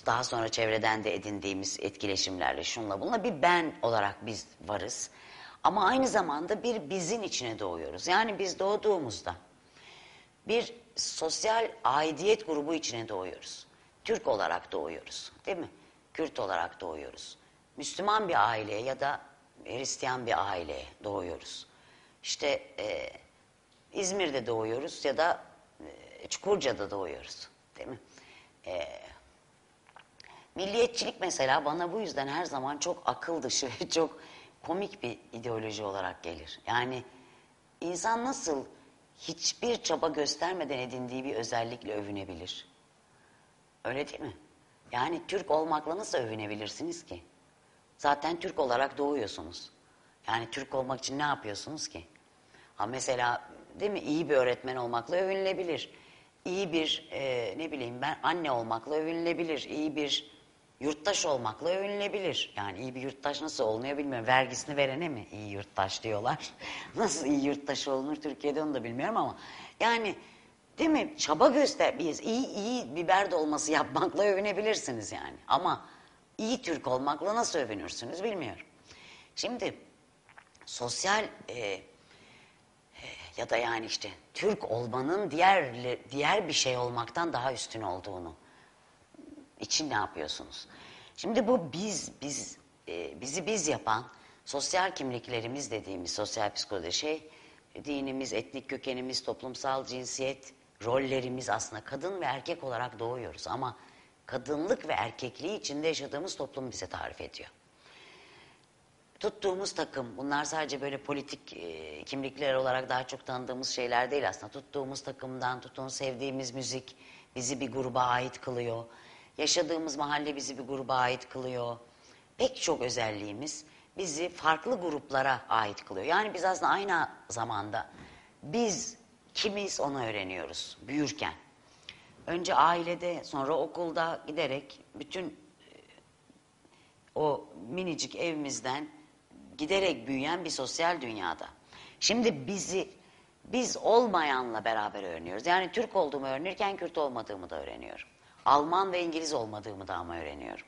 daha sonra çevreden de edindiğimiz etkileşimlerle şunla bununla bir ben olarak biz varız. Ama aynı zamanda bir bizin içine doğuyoruz. Yani biz doğduğumuzda bir sosyal aidiyet grubu içine doğuyoruz. Türk olarak doğuyoruz değil mi? Kürt olarak doğuyoruz. Müslüman bir aileye ya da Hristiyan bir aileye doğuyoruz. İşte e, İzmir'de doğuyoruz ya da e, Çukurca'da doğuyoruz değil mi? E, milliyetçilik mesela bana bu yüzden her zaman çok akıl dışı ve çok komik bir ideoloji olarak gelir. Yani insan nasıl hiçbir çaba göstermeden edindiği bir özellikle övünebilir? Öyle değil mi? Yani Türk olmakla nasıl övünebilirsiniz ki? Zaten Türk olarak doğuyorsunuz. Yani Türk olmak için ne yapıyorsunuz ki? Ha mesela değil mi iyi bir öğretmen olmakla övünülebilir. İyi bir e, ne bileyim ben anne olmakla övünülebilir. İyi bir yurttaş olmakla övünülebilir. Yani iyi bir yurttaş nasıl olunuyor bilmiyorum. Vergisini verene mi iyi yurttaş diyorlar. nasıl iyi yurttaş olunur Türkiye'de onu da bilmiyorum ama. Yani değil mi çaba göster. Biz iyi, iyi biber dolması yapmakla övünebilirsiniz yani. Ama iyi Türk olmakla nasıl övünürsünüz bilmiyorum. Şimdi sosyal e, ya da yani işte Türk olmanın diğer diğer bir şey olmaktan daha üstün olduğunu için ne yapıyorsunuz? Şimdi bu biz biz e, bizi biz yapan sosyal kimliklerimiz dediğimiz sosyal psikoloji şey dinimiz, etnik kökenimiz, toplumsal cinsiyet, rollerimiz aslında kadın ve erkek olarak doğuyoruz ama kadınlık ve erkekliği içinde yaşadığımız toplum bize tarif ediyor. Tuttuğumuz takım, bunlar sadece böyle politik e, kimlikler olarak daha çok tanıdığımız şeyler değil aslında. Tuttuğumuz takımdan tutun sevdiğimiz müzik bizi bir gruba ait kılıyor. Yaşadığımız mahalle bizi bir gruba ait kılıyor. Pek çok özelliğimiz bizi farklı gruplara ait kılıyor. Yani biz aslında aynı zamanda biz kimiz onu öğreniyoruz büyürken. Önce ailede sonra okulda giderek bütün e, o minicik evimizden giderek büyüyen bir sosyal dünyada. Şimdi bizi biz olmayanla beraber öğreniyoruz. Yani Türk olduğumu öğrenirken Kürt olmadığımı da öğreniyorum. Alman ve İngiliz olmadığımı da ama öğreniyorum.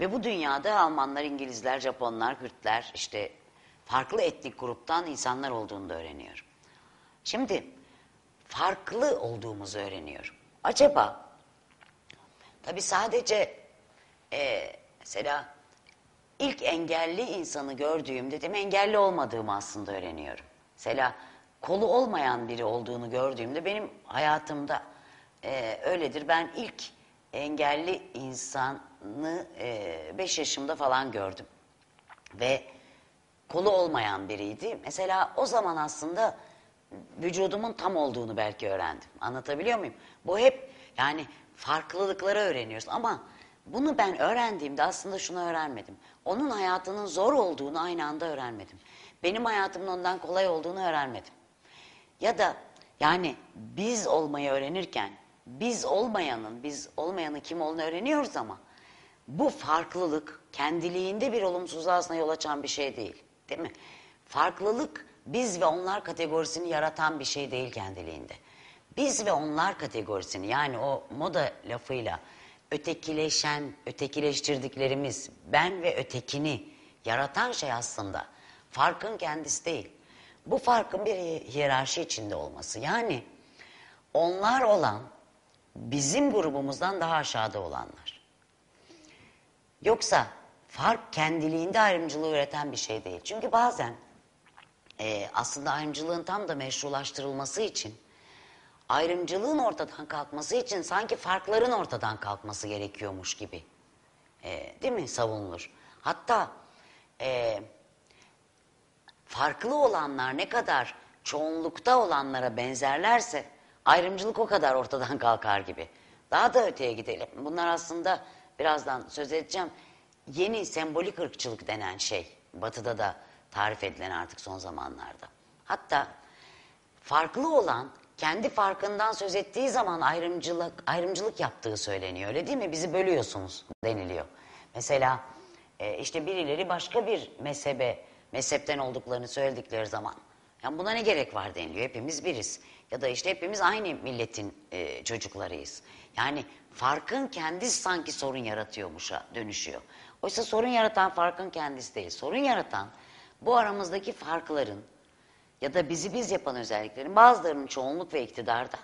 Ve bu dünyada Almanlar, İngilizler, Japonlar, Kürtler işte farklı etnik gruptan insanlar olduğunu da öğreniyorum. Şimdi farklı olduğumuzu öğreniyorum. Acaba tabi sadece e, mesela ilk engelli insanı gördüğümde dedim engelli olmadığımı aslında öğreniyorum. Mesela kolu olmayan biri olduğunu gördüğümde benim hayatımda e, öyledir. Ben ilk engelli insanı 5 e, yaşımda falan gördüm. Ve kolu olmayan biriydi. Mesela o zaman aslında vücudumun tam olduğunu belki öğrendim. Anlatabiliyor muyum? Bu hep yani farklılıkları öğreniyoruz ama bunu ben öğrendiğimde aslında şunu öğrenmedim. Onun hayatının zor olduğunu aynı anda öğrenmedim. Benim hayatımın ondan kolay olduğunu öğrenmedim. Ya da yani biz olmayı öğrenirken biz olmayanın, biz olmayanın kim olduğunu öğreniyoruz ama bu farklılık kendiliğinde bir olumsuzluğa aslında yol açan bir şey değil. Değil mi? Farklılık biz ve onlar kategorisini yaratan bir şey değil kendiliğinde. Biz ve onlar kategorisini yani o moda lafıyla ötekileşen, ötekileştirdiklerimiz ben ve ötekini yaratan şey aslında farkın kendisi değil. Bu farkın bir hiyerarşi içinde olması. Yani onlar olan bizim grubumuzdan daha aşağıda olanlar. Yoksa fark kendiliğinde ayrımcılığı üreten bir şey değil. Çünkü bazen e, aslında ayrımcılığın tam da meşrulaştırılması için ayrımcılığın ortadan kalkması için sanki farkların ortadan kalkması gerekiyormuş gibi. E, değil mi? Savunulur. Hatta e, farklı olanlar ne kadar çoğunlukta olanlara benzerlerse ayrımcılık o kadar ortadan kalkar gibi. Daha da öteye gidelim. Bunlar aslında birazdan söz edeceğim. Yeni sembolik ırkçılık denen şey. Batı'da da tarif edilen artık son zamanlarda. Hatta farklı olan kendi farkından söz ettiği zaman ayrımcılık ayrımcılık yaptığı söyleniyor. Öyle değil mi? Bizi bölüyorsunuz deniliyor. Mesela e, işte birileri başka bir mezhebe, mezhepten olduklarını söyledikleri zaman yani buna ne gerek var deniliyor. Hepimiz biriz. Ya da işte hepimiz aynı milletin e, çocuklarıyız. Yani farkın kendisi sanki sorun yaratıyormuşa dönüşüyor. Oysa sorun yaratan farkın kendisi değil. Sorun yaratan bu aramızdaki farkların ya da bizi biz yapan özelliklerin bazılarının çoğunluk ve iktidarda,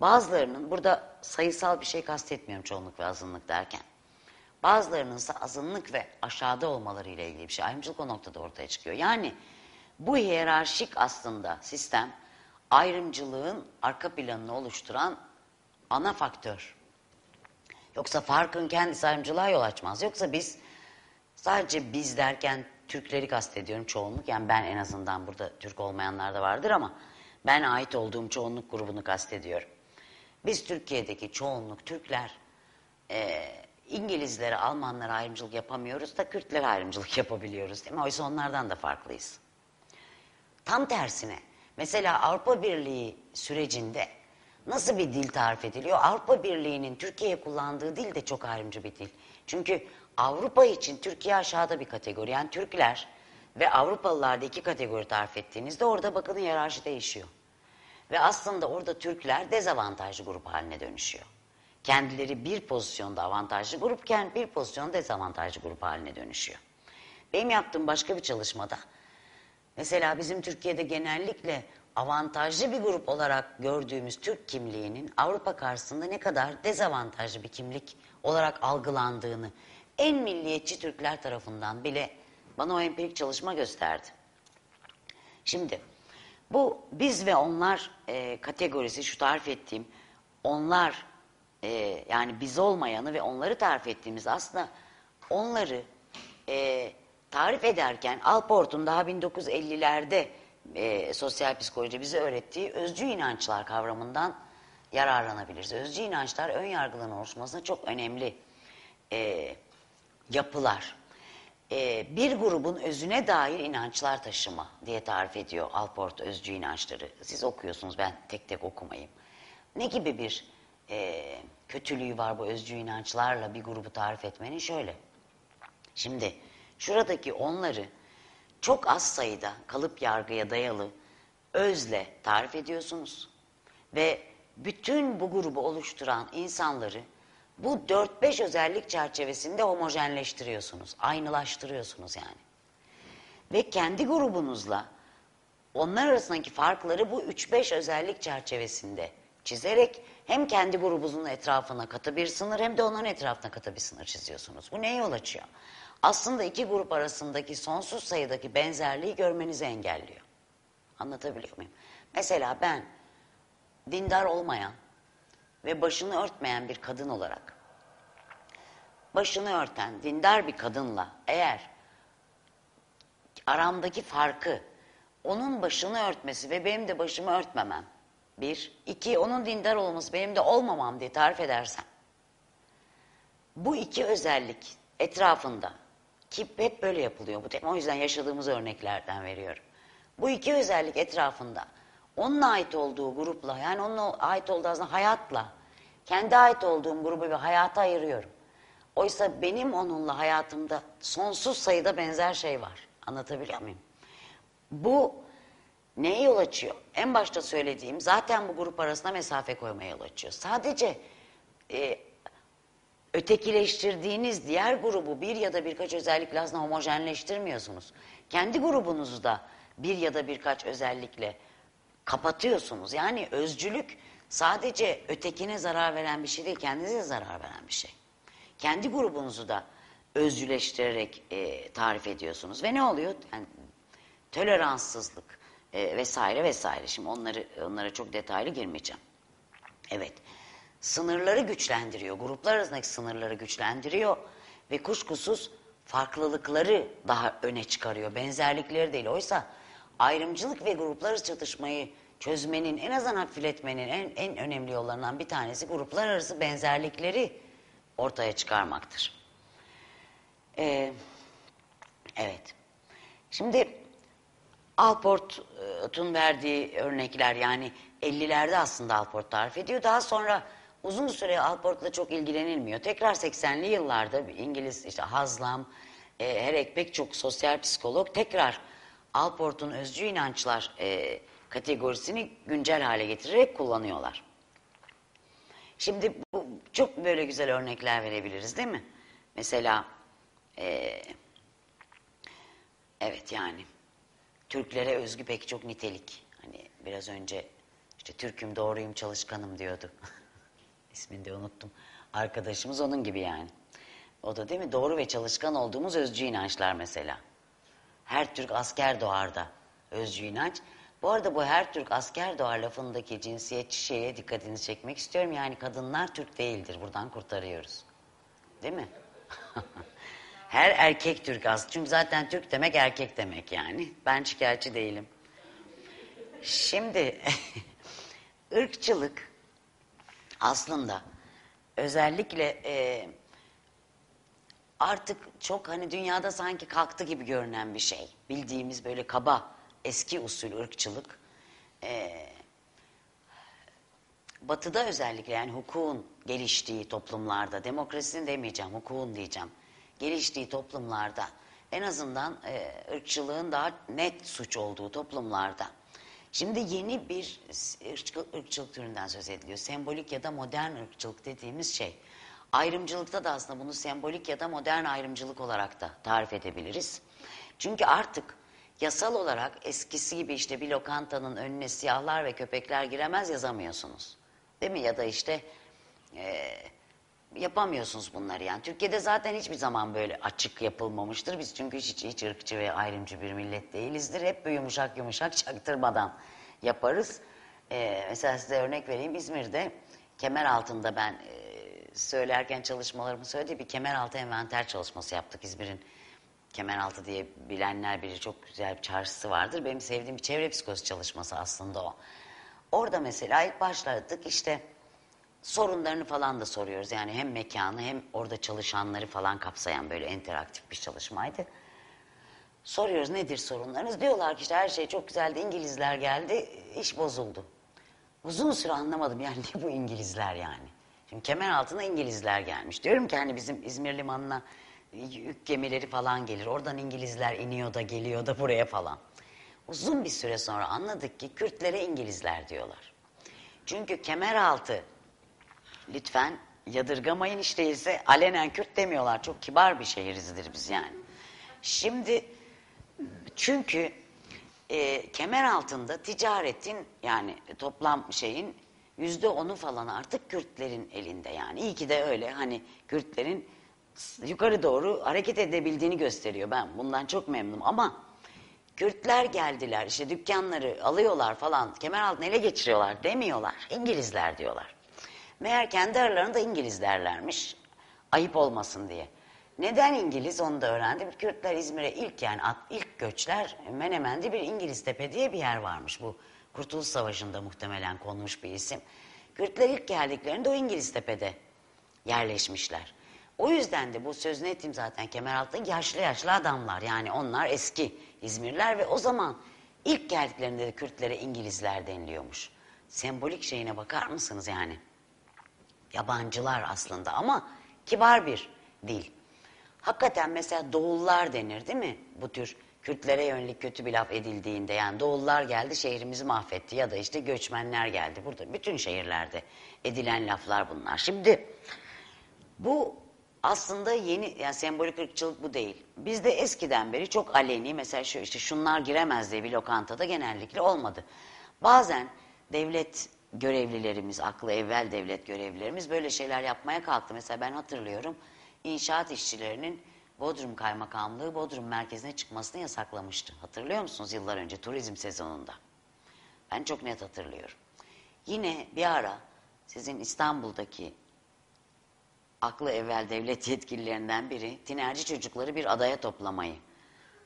bazılarının burada sayısal bir şey kastetmiyorum çoğunluk ve azınlık derken. Bazılarının ise azınlık ve aşağıda olmaları ile ilgili bir şey. Ayrımcılık o noktada ortaya çıkıyor. Yani bu hiyerarşik aslında sistem ayrımcılığın arka planını oluşturan ana faktör. Yoksa farkın kendisi ayrımcılığa yol açmaz. Yoksa biz sadece biz derken Türkleri kastediyorum çoğunluk. Yani ben en azından burada Türk olmayanlar da vardır ama ben ait olduğum çoğunluk grubunu kastediyorum. Biz Türkiye'deki çoğunluk Türkler e, İngilizlere, Almanlara ayrımcılık yapamıyoruz da Kürtlere ayrımcılık yapabiliyoruz değil mi? Oysa onlardan da farklıyız. Tam tersine mesela Avrupa Birliği sürecinde nasıl bir dil tarif ediliyor? Avrupa Birliği'nin Türkiye'ye kullandığı dil de çok ayrımcı bir dil. Çünkü Avrupa için Türkiye aşağıda bir kategori. Yani Türkler ve Avrupalılarda iki kategori tarif ettiğinizde orada bakın hiyerarşi değişiyor. Ve aslında orada Türkler dezavantajlı grup haline dönüşüyor. Kendileri bir pozisyonda avantajlı grupken bir pozisyonda dezavantajlı grup haline dönüşüyor. Benim yaptığım başka bir çalışmada mesela bizim Türkiye'de genellikle avantajlı bir grup olarak gördüğümüz Türk kimliğinin Avrupa karşısında ne kadar dezavantajlı bir kimlik olarak algılandığını en milliyetçi Türkler tarafından bile bana o empirik çalışma gösterdi. Şimdi bu biz ve onlar e, kategorisi şu tarif ettiğim onlar e, yani biz olmayanı ve onları tarif ettiğimiz aslında onları e, tarif ederken Alport'un daha 1950'lerde e, sosyal psikoloji bize öğrettiği özcü inançlar kavramından yararlanabiliriz. Özcü inançlar ön yargıların oluşmasına çok önemli e, yapılar. E, bir grubun özüne dair inançlar taşıma diye tarif ediyor Alport özcü inançları. Siz okuyorsunuz ben tek tek okumayayım. Ne gibi bir e, kötülüğü var bu özcü inançlarla bir grubu tarif etmenin? Şöyle. Şimdi şuradaki onları çok az sayıda kalıp yargıya dayalı özle tarif ediyorsunuz. Ve bütün bu grubu oluşturan insanları bu 4-5 özellik çerçevesinde homojenleştiriyorsunuz. Aynılaştırıyorsunuz yani. Ve kendi grubunuzla onlar arasındaki farkları bu 3-5 özellik çerçevesinde çizerek hem kendi grubunuzun etrafına katı bir sınır hem de onların etrafına katı bir sınır çiziyorsunuz. Bu neye yol açıyor? Aslında iki grup arasındaki sonsuz sayıdaki benzerliği görmenizi engelliyor. Anlatabiliyor muyum? Mesela ben dindar olmayan ve başını örtmeyen bir kadın olarak başını örten dindar bir kadınla eğer aramdaki farkı onun başını örtmesi ve benim de başımı örtmemem bir, iki onun dindar olması benim de olmamam diye tarif edersem bu iki özellik etrafında ki hep böyle yapılıyor bu o yüzden yaşadığımız örneklerden veriyorum. Bu iki özellik etrafında onun ait olduğu grupla yani onun ait olduğu aslında hayatla kendi ait olduğum grubu ve hayata ayırıyorum. Oysa benim onunla hayatımda sonsuz sayıda benzer şey var. Anlatabiliyor muyum? Bu neye yol açıyor? En başta söylediğim zaten bu grup arasında mesafe koymaya yol açıyor. Sadece e, ötekileştirdiğiniz diğer grubu bir ya da birkaç özellikle aslında homojenleştirmiyorsunuz. Kendi grubunuzu da bir ya da birkaç özellikle kapatıyorsunuz. Yani özcülük sadece ötekine zarar veren bir şey değil, kendinize zarar veren bir şey. Kendi grubunuzu da özcüleştirerek e, tarif ediyorsunuz. Ve ne oluyor? Yani, toleranssızlık e, vesaire vesaire. Şimdi onları onlara çok detaylı girmeyeceğim. Evet. Sınırları güçlendiriyor. Gruplar arasındaki sınırları güçlendiriyor. Ve kuşkusuz farklılıkları daha öne çıkarıyor. Benzerlikleri değil. Oysa ayrımcılık ve gruplar çatışmayı çözmenin, en azından hafifletmenin en, en önemli yollarından bir tanesi gruplar arası benzerlikleri ortaya çıkarmaktır. Ee, evet. Şimdi Alport'un verdiği örnekler yani 50'lerde aslında Alport tarif ediyor. Daha sonra uzun süre Alport'la çok ilgilenilmiyor. Tekrar 80'li yıllarda İngiliz işte Hazlam, e, Herek pek çok sosyal psikolog tekrar Alport'un özcü inançlar e, kategorisini güncel hale getirerek kullanıyorlar. Şimdi bu çok böyle güzel örnekler verebiliriz değil mi? Mesela e, evet yani Türklere özgü pek çok nitelik. Hani biraz önce işte Türk'üm doğruyum çalışkanım diyordu. İsmini de unuttum. Arkadaşımız onun gibi yani. O da değil mi? Doğru ve çalışkan olduğumuz özcü inançlar mesela. Her Türk asker doğar da özcü inanç. Bu arada bu her Türk asker doğar lafındaki cinsiyetçi şeye dikkatini çekmek istiyorum. Yani kadınlar Türk değildir. Buradan kurtarıyoruz. Değil mi? her erkek Türk aslında. Çünkü zaten Türk demek erkek demek yani. Ben şikayetçi değilim. Şimdi ırkçılık aslında özellikle e, artık çok hani dünyada sanki kalktı gibi görünen bir şey. Bildiğimiz böyle kaba eski usul ırkçılık. E, batıda özellikle yani hukukun geliştiği toplumlarda, demokrasinin demeyeceğim, hukukun diyeceğim. Geliştiği toplumlarda en azından e, ırkçılığın daha net suç olduğu toplumlarda. Şimdi yeni bir ırkçılık türünden söz ediliyor. Sembolik ya da modern ırkçılık dediğimiz şey. Ayrımcılıkta da aslında bunu sembolik ya da modern ayrımcılık olarak da tarif edebiliriz. Çünkü artık yasal olarak eskisi gibi işte bir lokantanın önüne siyahlar ve köpekler giremez yazamıyorsunuz. Değil mi? Ya da işte e, yapamıyorsunuz bunları yani. Türkiye'de zaten hiçbir zaman böyle açık yapılmamıştır. Biz çünkü hiç, hiç ırkçı ve ayrımcı bir millet değilizdir. Hep böyle yumuşak yumuşak çaktırmadan yaparız. Ee, mesela size örnek vereyim. İzmir'de kemer altında ben e, söylerken çalışmalarımı söyledi. Bir kemer altı envanter çalışması yaptık İzmir'in. Kemeraltı diye bilenler biri çok güzel bir çarşısı vardır. Benim sevdiğim bir çevre psikolojisi çalışması aslında o. Orada mesela ilk başladık işte sorunlarını falan da soruyoruz. Yani hem mekanı hem orada çalışanları falan kapsayan böyle interaktif bir çalışmaydı. Soruyoruz nedir sorunlarınız? Diyorlar ki işte her şey çok güzeldi. İngilizler geldi, iş bozuldu. Uzun süre anlamadım yani ne bu İngilizler yani. Şimdi kemer altına İngilizler gelmiş. Diyorum ki hani bizim İzmir limanına yük gemileri falan gelir. Oradan İngilizler iniyor da geliyor da buraya falan. Uzun bir süre sonra anladık ki Kürtlere İngilizler diyorlar. Çünkü kemeraltı lütfen yadırgamayın hiç değilse alenen Kürt demiyorlar. Çok kibar bir şehrizdir biz yani. Şimdi çünkü e, kemer altında ticaretin yani toplam şeyin yüzde onu falan artık Kürtlerin elinde yani. İyi ki de öyle hani Kürtlerin yukarı doğru hareket edebildiğini gösteriyor. Ben bundan çok memnunum ama Kürtler geldiler işte dükkanları alıyorlar falan kemer altına ele geçiriyorlar demiyorlar. İngilizler diyorlar. Meğer kendi aralarında İngiliz derlermiş. Ayıp olmasın diye. Neden İngiliz onu da öğrendim. Kürtler İzmir'e ilk yani ilk göçler Menemen'de bir İngiliz Tepe diye bir yer varmış. Bu Kurtuluş Savaşı'nda muhtemelen konmuş bir isim. Kürtler ilk geldiklerinde o İngiliz Tepe'de yerleşmişler. O yüzden de bu sözünü ettiğim zaten Kemeraltı'nın yaşlı yaşlı adamlar. Yani onlar eski İzmirler ve o zaman ilk geldiklerinde de Kürtlere İngilizler deniliyormuş. Sembolik şeyine bakar mısınız yani? Yabancılar aslında ama kibar bir dil. Hakikaten mesela Doğullar denir değil mi? Bu tür Kürtlere yönelik kötü bir laf edildiğinde yani Doğullar geldi şehrimizi mahvetti ya da işte göçmenler geldi. Burada bütün şehirlerde edilen laflar bunlar. Şimdi bu aslında yeni yani sembolik ırkçılık bu değil. Bizde eskiden beri çok aleni mesela şu işte şunlar giremez diye bir lokantada genellikle olmadı. Bazen devlet görevlilerimiz, aklı evvel devlet görevlilerimiz böyle şeyler yapmaya kalktı. Mesela ben hatırlıyorum inşaat işçilerinin Bodrum Kaymakamlığı Bodrum merkezine çıkmasını yasaklamıştı. Hatırlıyor musunuz yıllar önce turizm sezonunda? Ben çok net hatırlıyorum. Yine bir ara sizin İstanbul'daki aklı evvel devlet yetkililerinden biri tinerci çocukları bir adaya toplamayı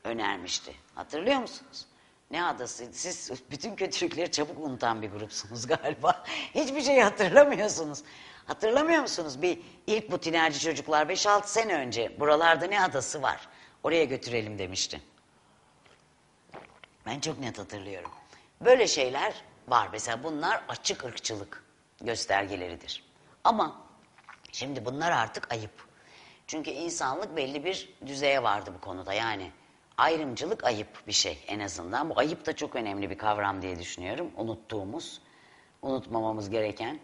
önermişti. Hatırlıyor musunuz? Ne adasıydı? Siz bütün kötülükleri çabuk unutan bir grupsunuz galiba. Hiçbir şey hatırlamıyorsunuz. Hatırlamıyor musunuz? Bir ilk bu tinerci çocuklar 5-6 sene önce buralarda ne adası var? Oraya götürelim demişti. Ben çok net hatırlıyorum. Böyle şeyler var. Mesela bunlar açık ırkçılık göstergeleridir. Ama şimdi bunlar artık ayıp. Çünkü insanlık belli bir düzeye vardı bu konuda. Yani ayrımcılık ayıp bir şey en azından. Bu ayıp da çok önemli bir kavram diye düşünüyorum. Unuttuğumuz, unutmamamız gereken.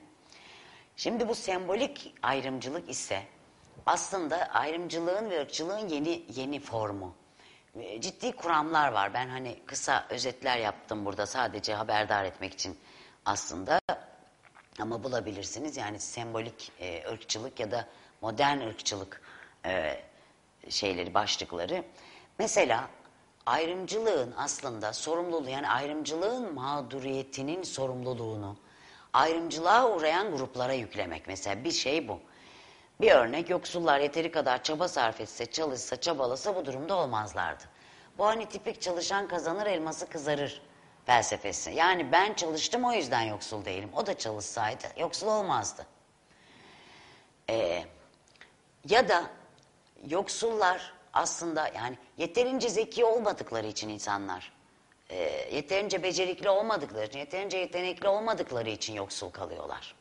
Şimdi bu sembolik ayrımcılık ise aslında ayrımcılığın ve ırkçılığın yeni yeni formu. Ciddi kuramlar var. Ben hani kısa özetler yaptım burada sadece haberdar etmek için aslında. Ama bulabilirsiniz yani sembolik e, ırkçılık ya da modern ırkçılık e, şeyleri, başlıkları. Mesela ayrımcılığın aslında sorumluluğu yani ayrımcılığın mağduriyetinin sorumluluğunu ayrımcılığa uğrayan gruplara yüklemek mesela bir şey bu. Bir örnek yoksullar yeteri kadar çaba sarf etse, çalışsa, çabalasa bu durumda olmazlardı. Bu hani tipik çalışan kazanır elması kızarır felsefesi. Yani ben çalıştım o yüzden yoksul değilim. O da çalışsaydı yoksul olmazdı. Ee, ya da yoksullar aslında yani yeterince zeki olmadıkları için insanlar, e, yeterince becerikli olmadıkları için, yeterince yetenekli olmadıkları için yoksul kalıyorlar.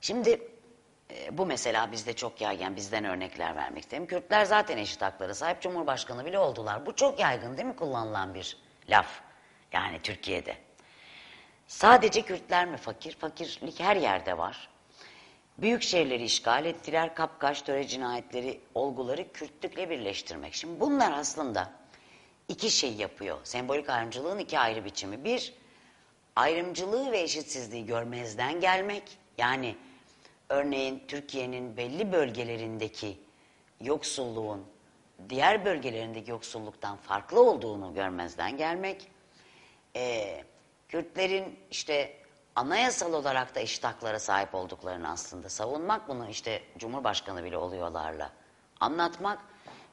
Şimdi e, bu mesela bizde çok yaygın, bizden örnekler vermek istedim. Kürtler zaten eşit haklara sahip, Cumhurbaşkanı bile oldular. Bu çok yaygın değil mi kullanılan bir laf? Yani Türkiye'de. Sadece Kürtler mi fakir? Fakirlik her yerde var. Büyük şehirleri işgal ettiler, kapkaç, töre cinayetleri, olguları Kürtlükle birleştirmek. Şimdi bunlar aslında iki şey yapıyor. Sembolik ayrımcılığın iki ayrı biçimi. Bir, ayrımcılığı ve eşitsizliği görmezden gelmek. Yani örneğin Türkiye'nin belli bölgelerindeki yoksulluğun diğer bölgelerindeki yoksulluktan farklı olduğunu görmezden gelmek. Ee, Kürtlerin işte anayasal olarak da eşit haklara sahip olduklarını aslında savunmak, bunu işte Cumhurbaşkanı bile oluyorlarla anlatmak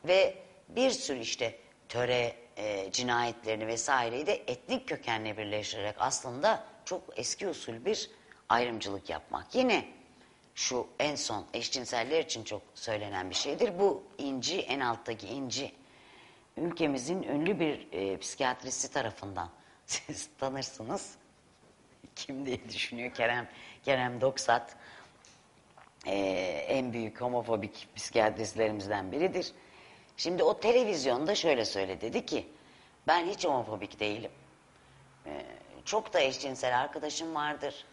ve bir sürü işte töre e, cinayetlerini vesaireyi de etnik kökenle birleştirerek aslında çok eski usul bir ayrımcılık yapmak. Yine şu en son eşcinseller için çok söylenen bir şeydir. Bu inci, en alttaki inci ülkemizin ünlü bir e, psikiyatristi tarafından siz tanırsınız. Kim diye düşünüyor Kerem Kerem Doksat. E, en büyük homofobik psikiyatristlerimizden biridir. Şimdi o televizyonda şöyle söyledi. Dedi ki ben hiç homofobik değilim. E, çok da eşcinsel arkadaşım vardır.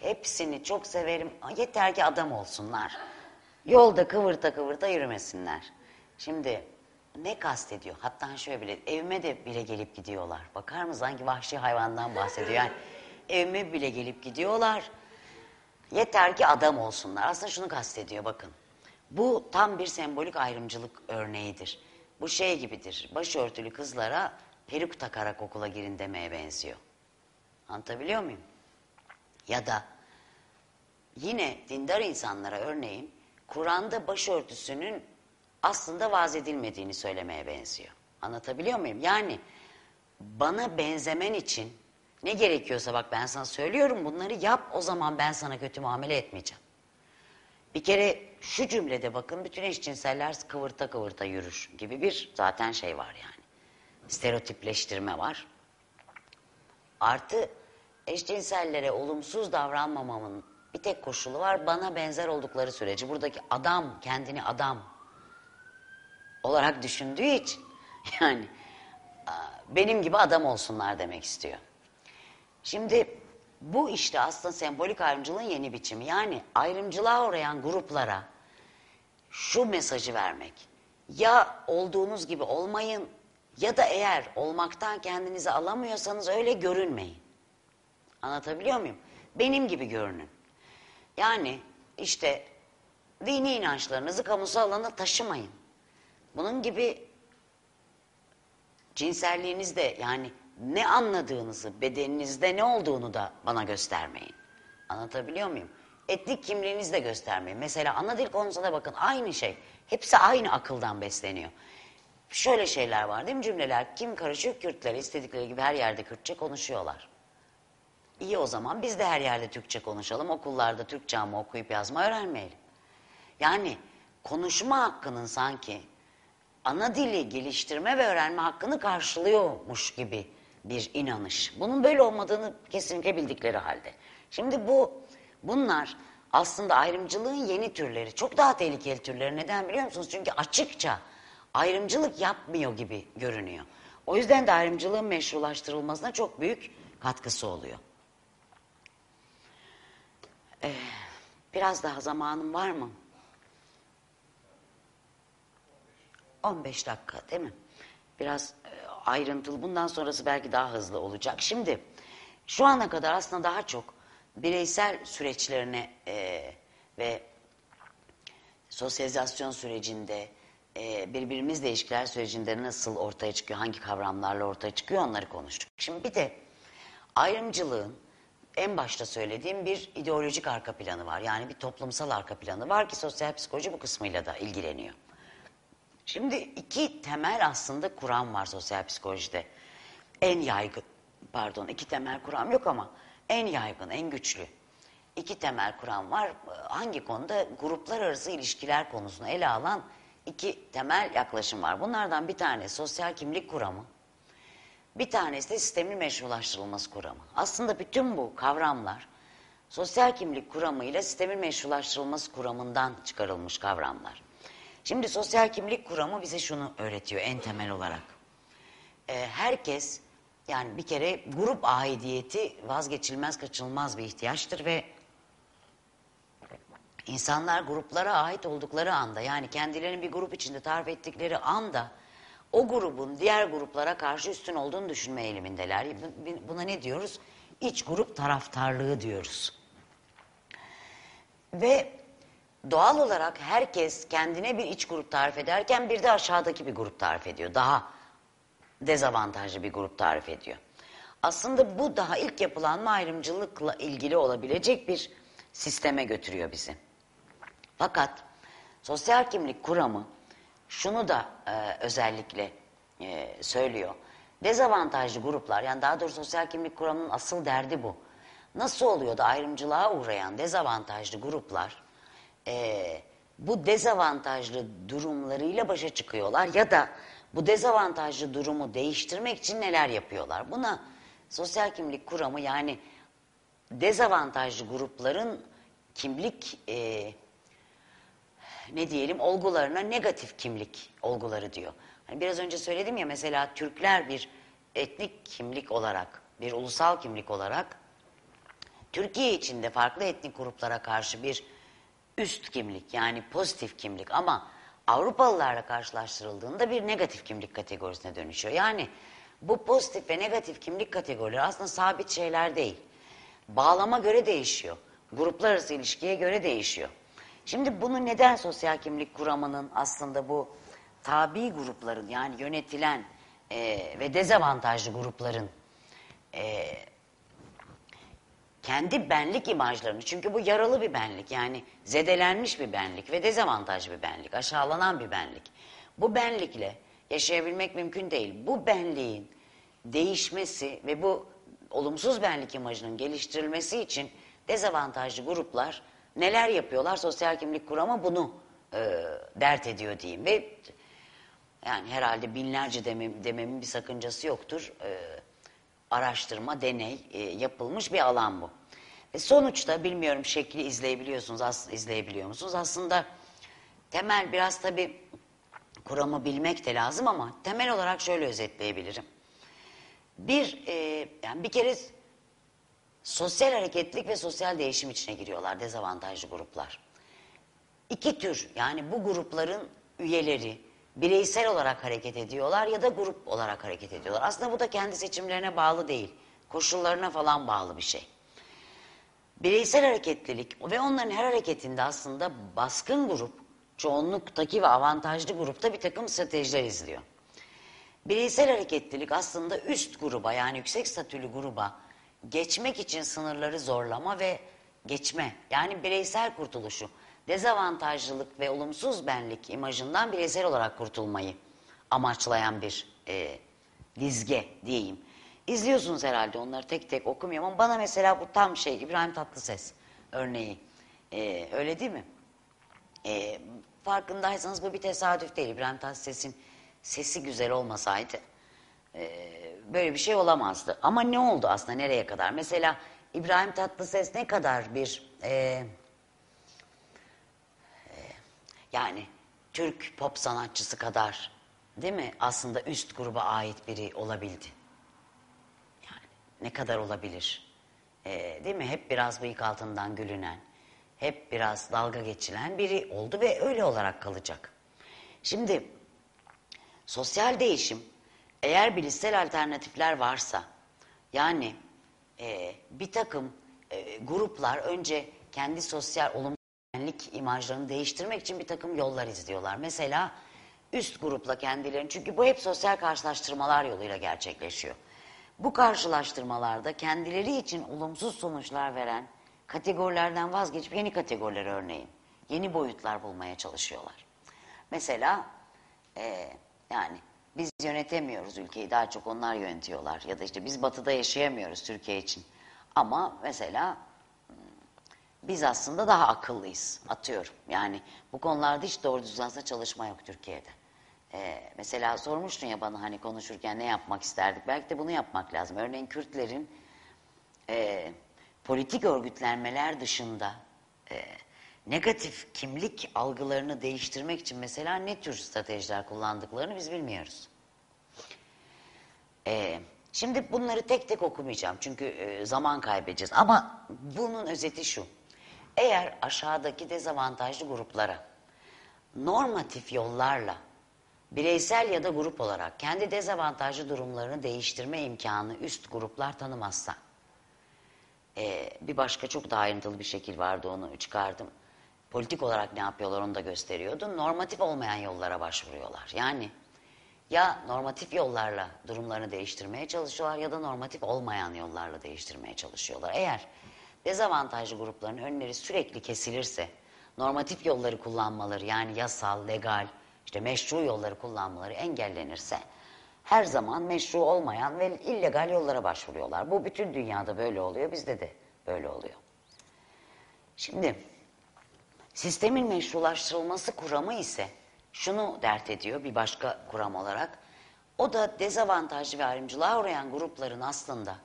Hepsini çok severim. Yeter ki adam olsunlar. Yolda kıvırta kıvırta yürümesinler. Şimdi ne kastediyor? Hatta şöyle bile evime de bile gelip gidiyorlar. Bakar mısın hangi vahşi hayvandan bahsediyor? Yani evime bile gelip gidiyorlar. Yeter ki adam olsunlar. Aslında şunu kastediyor bakın. Bu tam bir sembolik ayrımcılık örneğidir. Bu şey gibidir. Başörtülü kızlara peruk takarak okula girin demeye benziyor. Anlatabiliyor muyum? Ya da yine dindar insanlara örneğin Kur'an'da başörtüsünün aslında vaz edilmediğini söylemeye benziyor. Anlatabiliyor muyum? Yani bana benzemen için ne gerekiyorsa bak ben sana söylüyorum bunları yap o zaman ben sana kötü muamele etmeyeceğim. Bir kere şu cümlede bakın bütün eşcinseller kıvırta kıvırta yürür gibi bir zaten şey var yani. Stereotipleştirme var. Artı eşcinsellere olumsuz davranmamamın bir tek koşulu var. Bana benzer oldukları sürece buradaki adam kendini adam olarak düşündüğü için yani benim gibi adam olsunlar demek istiyor. Şimdi bu işte aslında sembolik ayrımcılığın yeni biçimi. Yani ayrımcılığa uğrayan gruplara şu mesajı vermek. Ya olduğunuz gibi olmayın ya da eğer olmaktan kendinizi alamıyorsanız öyle görünmeyin. Anlatabiliyor muyum? Benim gibi görünün. Yani işte dini inançlarınızı kamusal alana taşımayın. Bunun gibi cinselliğinizde yani ne anladığınızı, bedeninizde ne olduğunu da bana göstermeyin. Anlatabiliyor muyum? Etnik kimliğinizi de göstermeyin. Mesela ana dil konusunda bakın aynı şey. Hepsi aynı akıldan besleniyor. Şöyle şeyler var değil mi cümleler? Kim karışıyor Kürtler istedikleri gibi her yerde Kürtçe konuşuyorlar. İyi o zaman biz de her yerde Türkçe konuşalım. Okullarda Türkçe ama okuyup yazma öğrenmeyelim. Yani konuşma hakkının sanki ana dili geliştirme ve öğrenme hakkını karşılıyormuş gibi bir inanış. Bunun böyle olmadığını kesinlikle bildikleri halde. Şimdi bu bunlar aslında ayrımcılığın yeni türleri. Çok daha tehlikeli türleri. Neden biliyor musunuz? Çünkü açıkça ayrımcılık yapmıyor gibi görünüyor. O yüzden de ayrımcılığın meşrulaştırılmasına çok büyük katkısı oluyor. Ee, biraz daha zamanım var mı? 15 dakika değil mi? Biraz ayrıntılı. Bundan sonrası belki daha hızlı olacak. Şimdi şu ana kadar aslında daha çok bireysel süreçlerine e, ve sosyalizasyon sürecinde e, birbirimizle ilişkiler sürecinde nasıl ortaya çıkıyor, hangi kavramlarla ortaya çıkıyor onları konuştuk. Şimdi bir de ayrımcılığın en başta söylediğim bir ideolojik arka planı var. Yani bir toplumsal arka planı var ki sosyal psikoloji bu kısmıyla da ilgileniyor. Şimdi iki temel aslında kuram var sosyal psikolojide. En yaygın, pardon iki temel kuram yok ama en yaygın, en güçlü. iki temel kuram var. Hangi konuda? Gruplar arası ilişkiler konusunu ele alan iki temel yaklaşım var. Bunlardan bir tane sosyal kimlik kuramı, bir tanesi de sistemin meşrulaştırılması kuramı. Aslında bütün bu kavramlar sosyal kimlik kuramıyla sistemin meşrulaştırılması kuramından çıkarılmış kavramlar. Şimdi sosyal kimlik kuramı bize şunu öğretiyor en temel olarak. Ee, herkes yani bir kere grup aidiyeti vazgeçilmez kaçınılmaz bir ihtiyaçtır ve insanlar gruplara ait oldukları anda yani kendilerini bir grup içinde tarif ettikleri anda o grubun diğer gruplara karşı üstün olduğunu düşünme eğilimindeler. Buna ne diyoruz? İç grup taraftarlığı diyoruz. Ve doğal olarak herkes kendine bir iç grup tarif ederken bir de aşağıdaki bir grup tarif ediyor. Daha dezavantajlı bir grup tarif ediyor. Aslında bu daha ilk yapılanma ayrımcılıkla ilgili olabilecek bir sisteme götürüyor bizi. Fakat sosyal kimlik kuramı şunu da e, özellikle e, söylüyor. Dezavantajlı gruplar yani daha doğrusu sosyal kimlik kuramının asıl derdi bu. Nasıl oluyor da ayrımcılığa uğrayan dezavantajlı gruplar e, bu dezavantajlı durumlarıyla başa çıkıyorlar ya da bu dezavantajlı durumu değiştirmek için neler yapıyorlar? Buna sosyal kimlik kuramı yani dezavantajlı grupların kimlik e, ne diyelim olgularına negatif kimlik olguları diyor. Hani biraz önce söyledim ya mesela Türkler bir etnik kimlik olarak, bir ulusal kimlik olarak Türkiye içinde farklı etnik gruplara karşı bir üst kimlik yani pozitif kimlik ama Avrupalılarla karşılaştırıldığında bir negatif kimlik kategorisine dönüşüyor. Yani bu pozitif ve negatif kimlik kategorileri aslında sabit şeyler değil. Bağlama göre değişiyor. Gruplar arası ilişkiye göre değişiyor. Şimdi bunu neden sosyal kimlik kuramının aslında bu tabi grupların yani yönetilen e, ve dezavantajlı grupların e, kendi benlik imajlarını çünkü bu yaralı bir benlik yani zedelenmiş bir benlik ve dezavantajlı bir benlik aşağılanan bir benlik. Bu benlikle yaşayabilmek mümkün değil. Bu benliğin değişmesi ve bu olumsuz benlik imajının geliştirilmesi için dezavantajlı gruplar neler yapıyorlar? Sosyal kimlik kuramı bunu e, dert ediyor diyeyim ve yani herhalde binlerce demem, dememin bir sakıncası yoktur. E, araştırma, deney e, yapılmış bir alan bu. E, sonuçta bilmiyorum şekli izleyebiliyorsunuz, as, izleyebiliyor musunuz? Aslında temel biraz tabii kuramı bilmek de lazım ama temel olarak şöyle özetleyebilirim. Bir, e, yani bir kere sosyal hareketlilik ve sosyal değişim içine giriyorlar dezavantajlı gruplar. İki tür yani bu grupların üyeleri bireysel olarak hareket ediyorlar ya da grup olarak hareket ediyorlar. Aslında bu da kendi seçimlerine bağlı değil. Koşullarına falan bağlı bir şey. Bireysel hareketlilik ve onların her hareketinde aslında baskın grup, çoğunluktaki ve avantajlı grupta bir takım stratejiler izliyor. Bireysel hareketlilik aslında üst gruba yani yüksek statülü gruba geçmek için sınırları zorlama ve geçme yani bireysel kurtuluşu dezavantajlılık ve olumsuz benlik imajından bireysel olarak kurtulmayı amaçlayan bir e, dizge diyeyim. İzliyorsunuz herhalde onları tek tek okumuyorum ama bana mesela bu tam şey İbrahim Tatlıses örneği. E, öyle değil mi? E, farkındaysanız bu bir tesadüf değil. İbrahim Tatlıses'in sesi güzel olmasaydı e, böyle bir şey olamazdı. Ama ne oldu aslında nereye kadar? Mesela İbrahim Tatlıses ne kadar bir... E, yani Türk pop sanatçısı kadar değil mi aslında üst gruba ait biri olabildi. Yani ne kadar olabilir? Ee, değil mi? Hep biraz bıyık altından gülünen, hep biraz dalga geçilen biri oldu ve öyle olarak kalacak. Şimdi sosyal değişim eğer bilişsel alternatifler varsa yani e, bir takım e, gruplar önce kendi sosyal olumlu benlik imajlarını değiştirmek için bir takım yollar izliyorlar. Mesela üst grupla kendilerini çünkü bu hep sosyal karşılaştırmalar yoluyla gerçekleşiyor. Bu karşılaştırmalarda kendileri için olumsuz sonuçlar veren kategorilerden vazgeçip yeni kategoriler örneğin yeni boyutlar bulmaya çalışıyorlar. Mesela e, yani biz yönetemiyoruz ülkeyi daha çok onlar yönetiyorlar ya da işte biz batıda yaşayamıyoruz Türkiye için. Ama mesela biz aslında daha akıllıyız atıyorum. Yani bu konularda hiç doğru düzgün çalışma yok Türkiye'de. Ee, mesela sormuştun ya bana hani konuşurken ne yapmak isterdik. Belki de bunu yapmak lazım. Örneğin Kürtlerin e, politik örgütlenmeler dışında e, negatif kimlik algılarını değiştirmek için mesela ne tür stratejiler kullandıklarını biz bilmiyoruz. E, şimdi bunları tek tek okumayacağım çünkü e, zaman kaybedeceğiz. Ama bunun özeti şu. Eğer aşağıdaki dezavantajlı gruplara normatif yollarla bireysel ya da grup olarak kendi dezavantajlı durumlarını değiştirme imkanı üst gruplar tanımazsa, ee, bir başka çok daha ayrıntılı bir şekil vardı onu çıkardım. Politik olarak ne yapıyorlar onu da gösteriyordu. Normatif olmayan yollara başvuruyorlar. Yani ya normatif yollarla durumlarını değiştirmeye çalışıyorlar ya da normatif olmayan yollarla değiştirmeye çalışıyorlar. Eğer dezavantajlı grupların önleri sürekli kesilirse, normatif yolları kullanmaları yani yasal, legal, işte meşru yolları kullanmaları engellenirse her zaman meşru olmayan ve illegal yollara başvuruyorlar. Bu bütün dünyada böyle oluyor, bizde de böyle oluyor. Şimdi sistemin meşrulaştırılması kuramı ise şunu dert ediyor bir başka kuram olarak. O da dezavantajlı ve ayrımcılığa uğrayan grupların aslında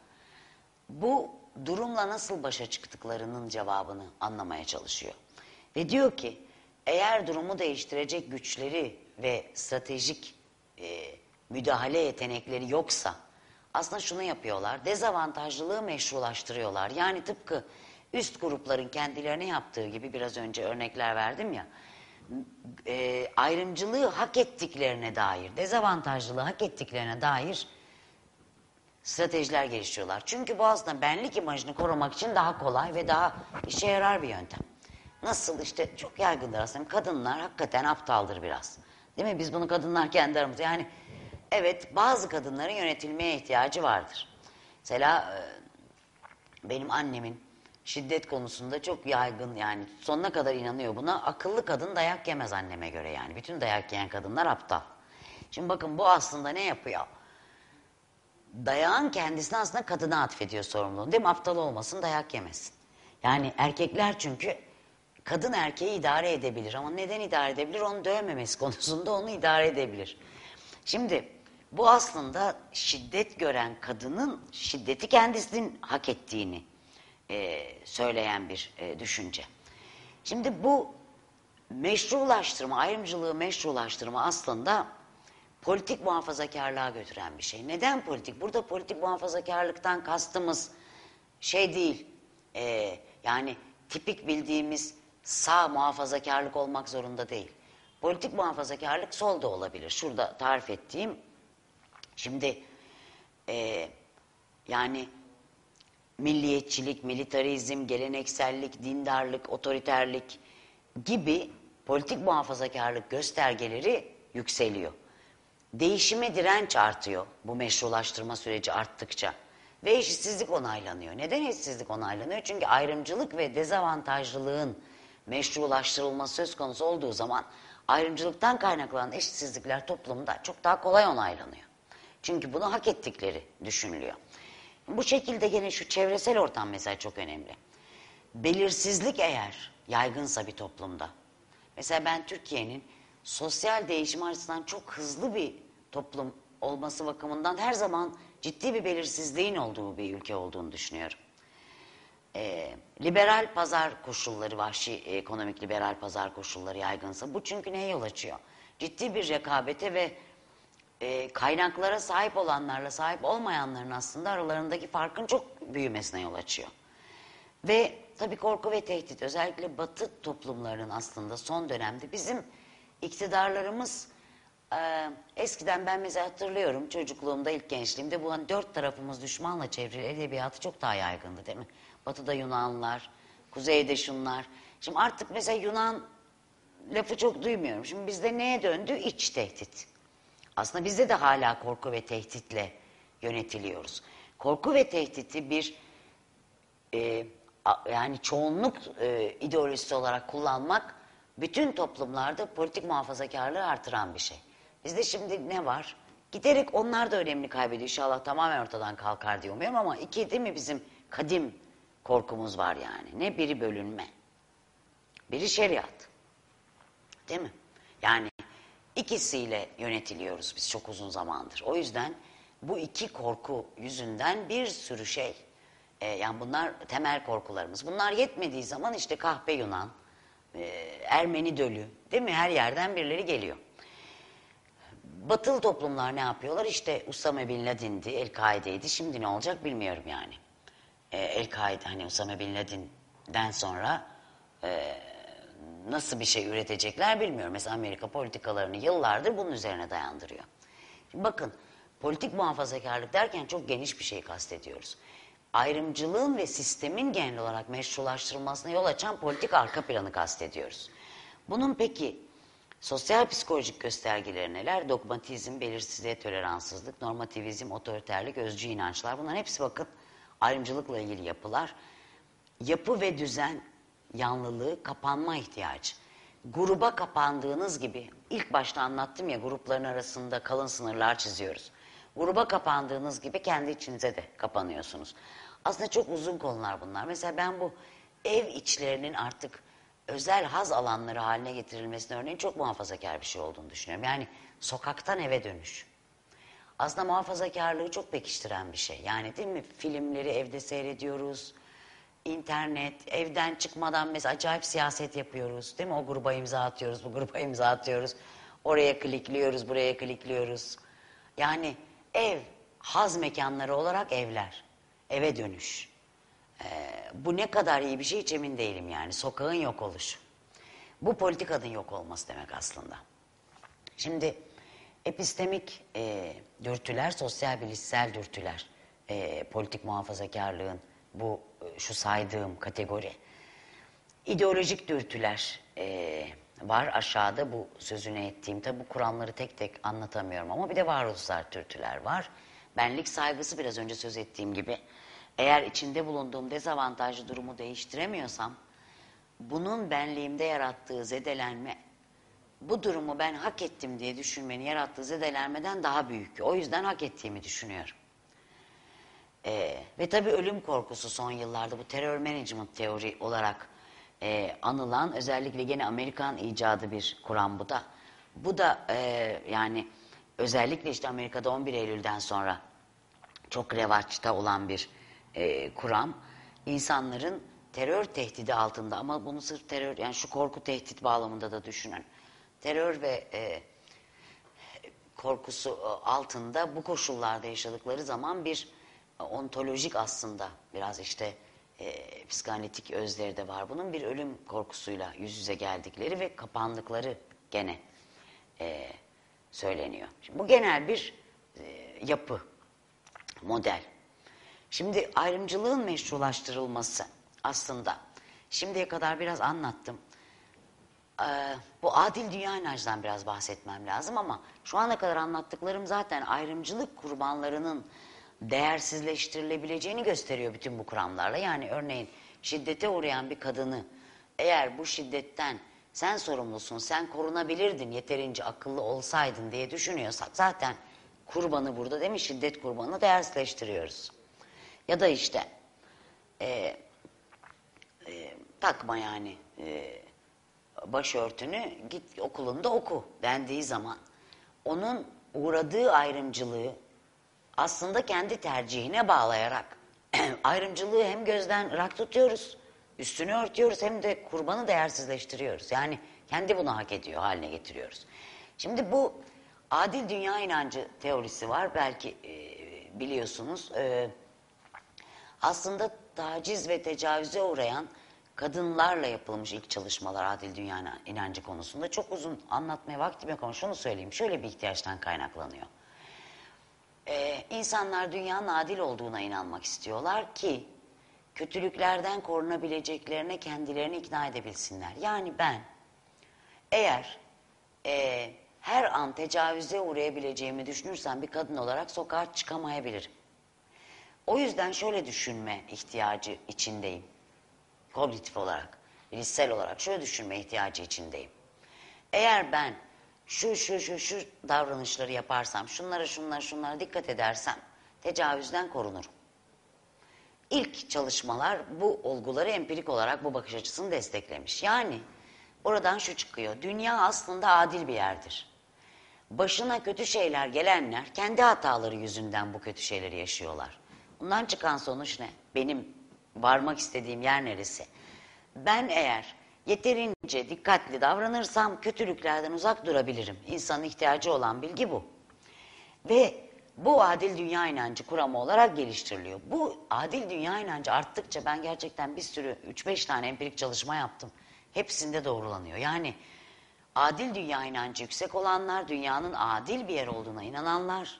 bu durumla nasıl başa çıktıklarının cevabını anlamaya çalışıyor. Ve diyor ki eğer durumu değiştirecek güçleri ve stratejik e, müdahale yetenekleri yoksa aslında şunu yapıyorlar dezavantajlılığı meşrulaştırıyorlar. Yani tıpkı üst grupların kendilerine yaptığı gibi biraz önce örnekler verdim ya e, ayrımcılığı hak ettiklerine dair, dezavantajlılığı hak ettiklerine dair stratejiler geliştiriyorlar. Çünkü bu aslında benlik imajını korumak için daha kolay ve daha işe yarar bir yöntem. Nasıl işte çok yaygındır aslında kadınlar hakikaten aptaldır biraz. Değil mi? Biz bunu kadınlar kendi aramızda yani evet bazı kadınların yönetilmeye ihtiyacı vardır. Mesela e, benim annemin şiddet konusunda çok yaygın yani sonuna kadar inanıyor buna. Akıllı kadın dayak yemez anneme göre yani. Bütün dayak yiyen kadınlar aptal. Şimdi bakın bu aslında ne yapıyor? Dayağın kendisine aslında kadına atfediyor sorumluluğunu. Değil mi? Aptal olmasın dayak yemesin. Yani erkekler çünkü kadın erkeği idare edebilir ama neden idare edebilir? Onu dövmemesi konusunda onu idare edebilir. Şimdi bu aslında şiddet gören kadının şiddeti kendisinin hak ettiğini e, söyleyen bir e, düşünce. Şimdi bu meşrulaştırma, ayrımcılığı meşrulaştırma aslında politik muhafazakarlığa götüren bir şey. Neden politik? Burada politik muhafazakarlıktan kastımız şey değil, e, yani tipik bildiğimiz sağ muhafazakarlık olmak zorunda değil. Politik muhafazakarlık sol da olabilir. Şurada tarif ettiğim, şimdi e, yani milliyetçilik, militarizm, geleneksellik, dindarlık, otoriterlik gibi politik muhafazakarlık göstergeleri yükseliyor. Değişime direnç artıyor bu meşrulaştırma süreci arttıkça. Ve eşitsizlik onaylanıyor. Neden eşitsizlik onaylanıyor? Çünkü ayrımcılık ve dezavantajlılığın meşrulaştırılması söz konusu olduğu zaman ayrımcılıktan kaynaklanan eşitsizlikler toplumda çok daha kolay onaylanıyor. Çünkü bunu hak ettikleri düşünülüyor. Bu şekilde gene şu çevresel ortam mesela çok önemli. Belirsizlik eğer yaygınsa bir toplumda. Mesela ben Türkiye'nin sosyal değişim açısından çok hızlı bir toplum olması bakımından her zaman ciddi bir belirsizliğin olduğu bir ülke olduğunu düşünüyorum. Ee, liberal pazar koşulları, vahşi ekonomik liberal pazar koşulları yaygınsa bu çünkü neye yol açıyor? Ciddi bir rekabete ve e, kaynaklara sahip olanlarla sahip olmayanların aslında aralarındaki farkın çok büyümesine yol açıyor. Ve tabii korku ve tehdit özellikle batı toplumlarının aslında son dönemde bizim iktidarlarımız e, eskiden ben mesela hatırlıyorum çocukluğumda ilk gençliğimde bu hani dört tarafımız düşmanla çevrili edebiyatı çok daha yaygındı değil mi? Batıda Yunanlar, kuzeyde şunlar. Şimdi artık mesela Yunan lafı çok duymuyorum. Şimdi bizde neye döndü? İç tehdit. Aslında bizde de hala korku ve tehditle yönetiliyoruz. Korku ve tehditi bir e, yani çoğunluk e, ideolojisi olarak kullanmak bütün toplumlarda politik muhafazakarlığı artıran bir şey. Bizde şimdi ne var? Giderek onlar da önemli kaybediyor. İnşallah tamamen ortadan kalkar diye umuyorum ama iki değil mi bizim kadim korkumuz var yani. Ne biri bölünme, biri şeriat. Değil mi? Yani ikisiyle yönetiliyoruz biz çok uzun zamandır. O yüzden bu iki korku yüzünden bir sürü şey, e, yani bunlar temel korkularımız. Bunlar yetmediği zaman işte kahpe Yunan, e, Ermeni dölü, değil mi? Her yerden birileri geliyor. Batılı toplumlar ne yapıyorlar? İşte Usame Bin Laden'di, El-Kaide'ydi. Şimdi ne olacak bilmiyorum yani. E, El-Kaide hani Usame Bin Laden'den sonra e, nasıl bir şey üretecekler bilmiyorum. Mesela Amerika politikalarını yıllardır bunun üzerine dayandırıyor. Şimdi bakın politik muhafazakarlık derken çok geniş bir şey kastediyoruz. Ayrımcılığın ve sistemin genel olarak meşrulaştırılmasına yol açan politik arka planı kastediyoruz. Bunun peki sosyal psikolojik göstergeleri neler? Dogmatizm, belirsizliğe toleranssızlık, normativizm, otoriterlik, özcü inançlar. Bunların hepsi bakın ayrımcılıkla ilgili yapılar. Yapı ve düzen, yanlılığı, kapanma ihtiyacı. Gruba kapandığınız gibi, ilk başta anlattım ya grupların arasında kalın sınırlar çiziyoruz. Gruba kapandığınız gibi kendi içinize de kapanıyorsunuz. Aslında çok uzun konular bunlar. Mesela ben bu ev içlerinin artık özel haz alanları haline getirilmesine örneğin çok muhafazakar bir şey olduğunu düşünüyorum. Yani sokaktan eve dönüş. Aslında muhafazakarlığı çok pekiştiren bir şey. Yani değil mi? Filmleri evde seyrediyoruz. İnternet, evden çıkmadan mesela acayip siyaset yapıyoruz. Değil mi? O gruba imza atıyoruz, bu gruba imza atıyoruz. Oraya klikliyoruz, buraya klikliyoruz. Yani ev, haz mekanları olarak evler. Eve dönüş. Ee, bu ne kadar iyi bir şey hiç emin değilim yani. Sokağın yok oluşu. Bu politikanın yok olması demek aslında. Şimdi epistemik e, dürtüler, sosyal bilişsel dürtüler, e, politik muhafazakarlığın bu e, şu saydığım kategori. İdeolojik dürtüler e, var aşağıda bu sözünü ettiğim. Tabi bu kuramları tek tek anlatamıyorum ama bir de varoluşsal dürtüler var. Benlik saygısı biraz önce söz ettiğim gibi. Eğer içinde bulunduğum dezavantajlı durumu değiştiremiyorsam bunun benliğimde yarattığı zedelenme bu durumu ben hak ettim diye düşünmenin yarattığı zedelenmeden daha büyük. O yüzden hak ettiğimi düşünüyorum. Ee, ve tabii ölüm korkusu son yıllarda bu terör management teori olarak e, anılan özellikle gene Amerikan icadı bir kuram bu da. Bu da e, yani özellikle işte Amerika'da 11 Eylül'den sonra çok revaçta olan bir e, kuram. İnsanların terör tehdidi altında ama bunu sırf terör yani şu korku tehdit bağlamında da düşünün. Terör ve e, korkusu altında bu koşullarda yaşadıkları zaman bir ontolojik aslında biraz işte e, psikanalitik özleri de var. Bunun bir ölüm korkusuyla yüz yüze geldikleri ve kapandıkları gene e, söyleniyor. Şimdi bu genel bir e, yapı, model. Şimdi ayrımcılığın meşrulaştırılması aslında şimdiye kadar biraz anlattım. Ee, bu adil dünya inancından biraz bahsetmem lazım ama şu ana kadar anlattıklarım zaten ayrımcılık kurbanlarının değersizleştirilebileceğini gösteriyor bütün bu kuramlarla. Yani örneğin şiddete uğrayan bir kadını eğer bu şiddetten sen sorumlusun, sen korunabilirdin yeterince akıllı olsaydın diye düşünüyorsak zaten kurbanı burada değil mi şiddet kurbanı değersizleştiriyoruz. Ya da işte e, e, takma yani e, başörtünü git okulunda oku dendiği zaman onun uğradığı ayrımcılığı aslında kendi tercihine bağlayarak ayrımcılığı hem gözden ırak tutuyoruz, üstünü örtüyoruz hem de kurbanı değersizleştiriyoruz. Yani kendi bunu hak ediyor haline getiriyoruz. Şimdi bu adil dünya inancı teorisi var belki e, biliyorsunuz. E, aslında taciz ve tecavüze uğrayan kadınlarla yapılmış ilk çalışmalar adil dünya inancı konusunda. Çok uzun anlatmaya vaktim yok ama şunu söyleyeyim. Şöyle bir ihtiyaçtan kaynaklanıyor. Ee, insanlar dünyanın adil olduğuna inanmak istiyorlar ki kötülüklerden korunabileceklerine kendilerini ikna edebilsinler. Yani ben eğer e, her an tecavüze uğrayabileceğimi düşünürsem bir kadın olarak sokağa çıkamayabilirim. O yüzden şöyle düşünme ihtiyacı içindeyim. Kognitif olarak, bilişsel olarak şöyle düşünme ihtiyacı içindeyim. Eğer ben şu şu şu şu davranışları yaparsam, şunlara şunlara şunlara dikkat edersem tecavüzden korunurum. İlk çalışmalar bu olguları empirik olarak bu bakış açısını desteklemiş. Yani oradan şu çıkıyor. Dünya aslında adil bir yerdir. Başına kötü şeyler gelenler kendi hataları yüzünden bu kötü şeyleri yaşıyorlar. Bundan çıkan sonuç ne? Benim varmak istediğim yer neresi? Ben eğer yeterince dikkatli davranırsam kötülüklerden uzak durabilirim. İnsanın ihtiyacı olan bilgi bu. Ve bu adil dünya inancı kuramı olarak geliştiriliyor. Bu adil dünya inancı arttıkça ben gerçekten bir sürü 3-5 tane empirik çalışma yaptım. hepsinde doğrulanıyor. Yani adil dünya inancı yüksek olanlar, dünyanın adil bir yer olduğuna inananlar,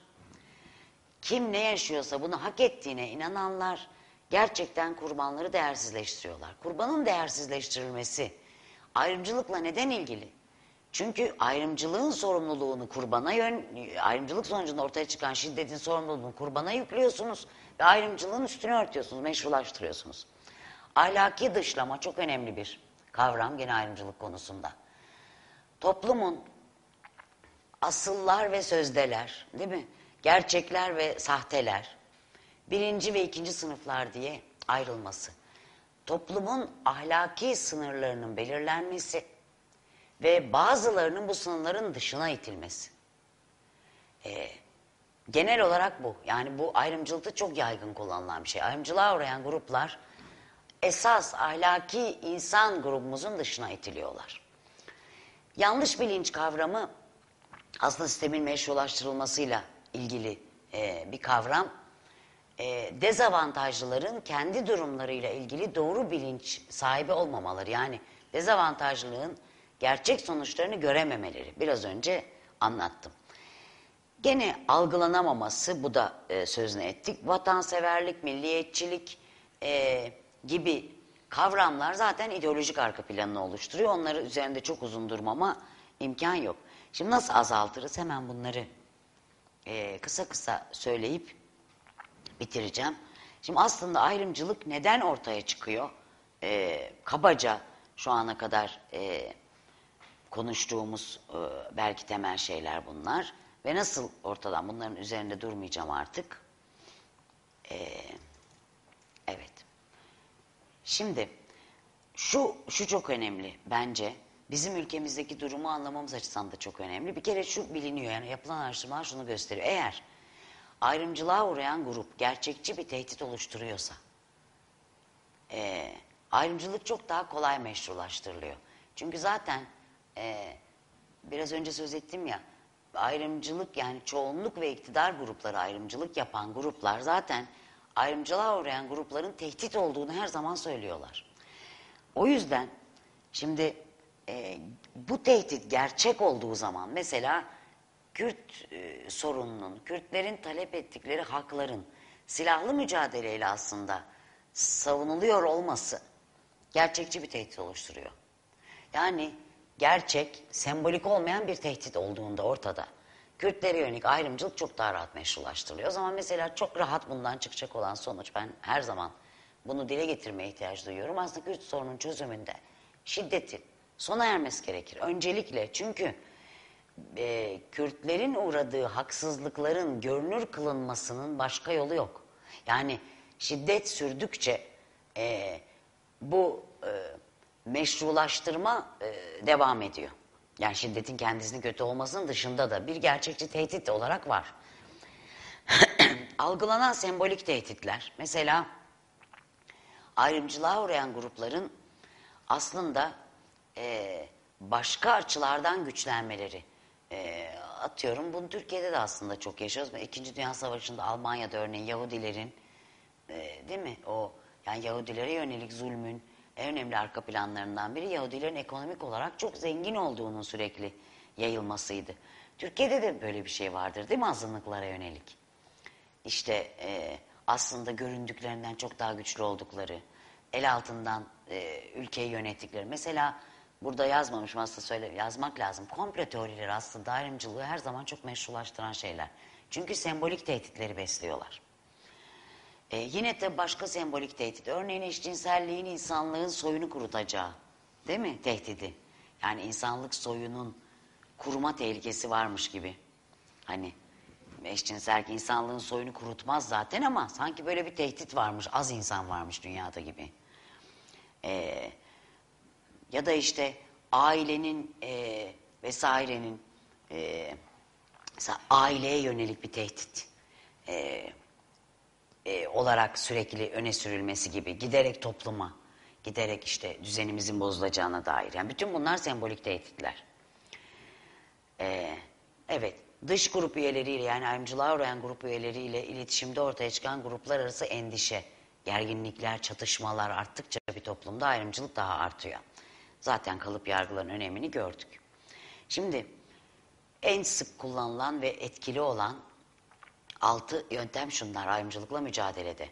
kim ne yaşıyorsa bunu hak ettiğine inananlar gerçekten kurbanları değersizleştiriyorlar. Kurbanın değersizleştirilmesi ayrımcılıkla neden ilgili? Çünkü ayrımcılığın sorumluluğunu kurbana yön, ayrımcılık sonucunda ortaya çıkan şiddetin sorumluluğunu kurbana yüklüyorsunuz ve ayrımcılığın üstünü örtüyorsunuz, meşrulaştırıyorsunuz. Ahlaki dışlama çok önemli bir kavram gene ayrımcılık konusunda. Toplumun asıllar ve sözdeler, değil mi? Gerçekler ve sahteler, birinci ve ikinci sınıflar diye ayrılması. Toplumun ahlaki sınırlarının belirlenmesi ve bazılarının bu sınırların dışına itilmesi. Ee, genel olarak bu. Yani bu ayrımcılıkta çok yaygın kullanılan bir şey. Ayrımcılığa uğrayan gruplar esas ahlaki insan grubumuzun dışına itiliyorlar. Yanlış bilinç kavramı aslında sistemin meşrulaştırılmasıyla ilgili e, bir kavram. E, dezavantajlıların kendi durumlarıyla ilgili doğru bilinç sahibi olmamaları. Yani dezavantajlılığın gerçek sonuçlarını görememeleri. Biraz önce anlattım. Gene algılanamaması, bu da e, sözünü ettik. Vatanseverlik, milliyetçilik e, gibi kavramlar zaten ideolojik arka planını oluşturuyor. Onları üzerinde çok uzun durmama imkan yok. Şimdi nasıl azaltırız? Hemen bunları e, kısa kısa söyleyip bitireceğim. Şimdi aslında ayrımcılık neden ortaya çıkıyor? E, kabaca şu ana kadar e, konuştuğumuz e, belki temel şeyler bunlar. Ve nasıl ortadan bunların üzerinde durmayacağım artık. E, evet. Şimdi şu şu çok önemli bence. Bizim ülkemizdeki durumu anlamamız açısından da çok önemli. Bir kere şu biliniyor yani yapılan araştırmalar şunu gösteriyor. Eğer ayrımcılığa uğrayan grup gerçekçi bir tehdit oluşturuyorsa e, ayrımcılık çok daha kolay meşrulaştırılıyor. Çünkü zaten e, biraz önce söz ettim ya ayrımcılık yani çoğunluk ve iktidar grupları ayrımcılık yapan gruplar zaten ayrımcılığa uğrayan grupların tehdit olduğunu her zaman söylüyorlar. O yüzden şimdi e, bu tehdit gerçek olduğu zaman mesela Kürt e, sorununun, Kürtlerin talep ettikleri hakların silahlı mücadeleyle aslında savunuluyor olması gerçekçi bir tehdit oluşturuyor. Yani gerçek, sembolik olmayan bir tehdit olduğunda ortada. Kürtlere yönelik ayrımcılık çok daha rahat meşrulaştırılıyor. O zaman mesela çok rahat bundan çıkacak olan sonuç ben her zaman bunu dile getirmeye ihtiyaç duyuyorum. Aslında Kürt sorunun çözümünde şiddetin sona ermesi gerekir. Öncelikle çünkü e, Kürtlerin uğradığı haksızlıkların görünür kılınmasının başka yolu yok. Yani şiddet sürdükçe e, bu e, meşrulaştırma e, devam ediyor. Yani şiddetin kendisinin kötü olmasının dışında da bir gerçekçi tehdit olarak var. Algılanan sembolik tehditler, mesela ayrımcılığa uğrayan grupların aslında e, başka açılardan güçlenmeleri. E, atıyorum bunu Türkiye'de de aslında çok yaşıyoruz. İkinci Dünya Savaşı'nda Almanya'da örneğin Yahudilerin e, değil mi o yani Yahudilere yönelik zulmün en önemli arka planlarından biri Yahudilerin ekonomik olarak çok zengin olduğunun sürekli yayılmasıydı. Türkiye'de de böyle bir şey vardır değil mi azınlıklara yönelik? İşte e, aslında göründüklerinden çok daha güçlü oldukları, el altından e, ülkeyi yönettikleri. Mesela burada yazmamışım aslında söyle yazmak lazım. Komplo teorileri aslında ayrımcılığı her zaman çok meşrulaştıran şeyler. Çünkü sembolik tehditleri besliyorlar. Ee, yine de başka sembolik tehdit. Örneğin eşcinselliğin insanlığın soyunu kurutacağı. Değil mi tehdidi? Yani insanlık soyunun kuruma tehlikesi varmış gibi. Hani eşcinsellik insanlığın soyunu kurutmaz zaten ama sanki böyle bir tehdit varmış. Az insan varmış dünyada gibi. Ee, ya da işte ailenin e, vesairenin e, aileye yönelik bir tehdit. Eee e, olarak sürekli öne sürülmesi gibi giderek topluma, giderek işte düzenimizin bozulacağına dair. Yani bütün bunlar sembolik tehditler. E, evet, dış grup üyeleriyle yani ayrımcılığa uğrayan grup üyeleriyle iletişimde ortaya çıkan gruplar arası endişe, gerginlikler, çatışmalar arttıkça bir toplumda ayrımcılık daha artıyor. Zaten kalıp yargıların önemini gördük. Şimdi en sık kullanılan ve etkili olan altı yöntem şunlar ayrımcılıkla mücadelede.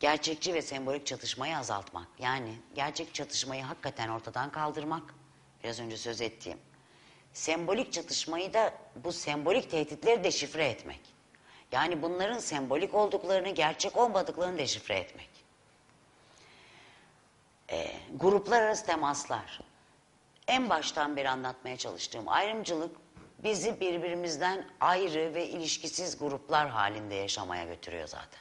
Gerçekçi ve sembolik çatışmayı azaltmak. Yani gerçek çatışmayı hakikaten ortadan kaldırmak. Biraz önce söz ettiğim. Sembolik çatışmayı da bu sembolik tehditleri deşifre etmek. Yani bunların sembolik olduklarını, gerçek olmadıklarını deşifre etmek. Ee, gruplar arası temaslar. En baştan beri anlatmaya çalıştığım ayrımcılık bizi birbirimizden ayrı ve ilişkisiz gruplar halinde yaşamaya götürüyor zaten.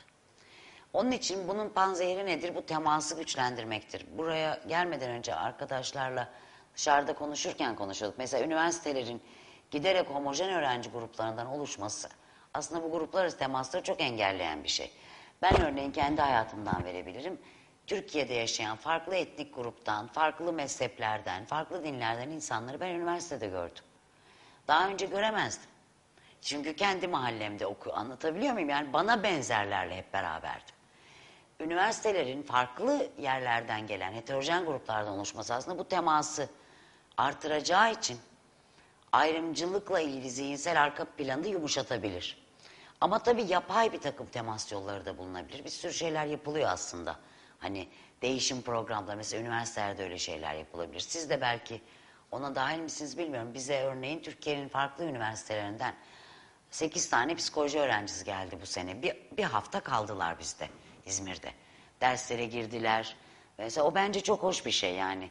Onun için bunun panzehiri nedir? Bu teması güçlendirmektir. Buraya gelmeden önce arkadaşlarla dışarıda konuşurken konuşuyorduk. Mesela üniversitelerin giderek homojen öğrenci gruplarından oluşması aslında bu gruplar arası temasları çok engelleyen bir şey. Ben örneğin kendi hayatımdan verebilirim. Türkiye'de yaşayan farklı etnik gruptan, farklı mezheplerden, farklı dinlerden insanları ben üniversitede gördüm. Daha önce göremezdim. Çünkü kendi mahallemde oku anlatabiliyor muyum? Yani bana benzerlerle hep beraberdim. Üniversitelerin farklı yerlerden gelen heterojen gruplardan oluşması aslında bu teması artıracağı için ayrımcılıkla ilgili zihinsel arka planı yumuşatabilir. Ama tabii yapay bir takım temas yolları da bulunabilir. Bir sürü şeyler yapılıyor aslında. Hani değişim programları mesela üniversitelerde öyle şeyler yapılabilir. Siz de belki ona dahil misiniz bilmiyorum. Bize örneğin Türkiye'nin farklı üniversitelerinden 8 tane psikoloji öğrencisi geldi bu sene. Bir, bir hafta kaldılar bizde İzmir'de. Derslere girdiler. Mesela o bence çok hoş bir şey yani.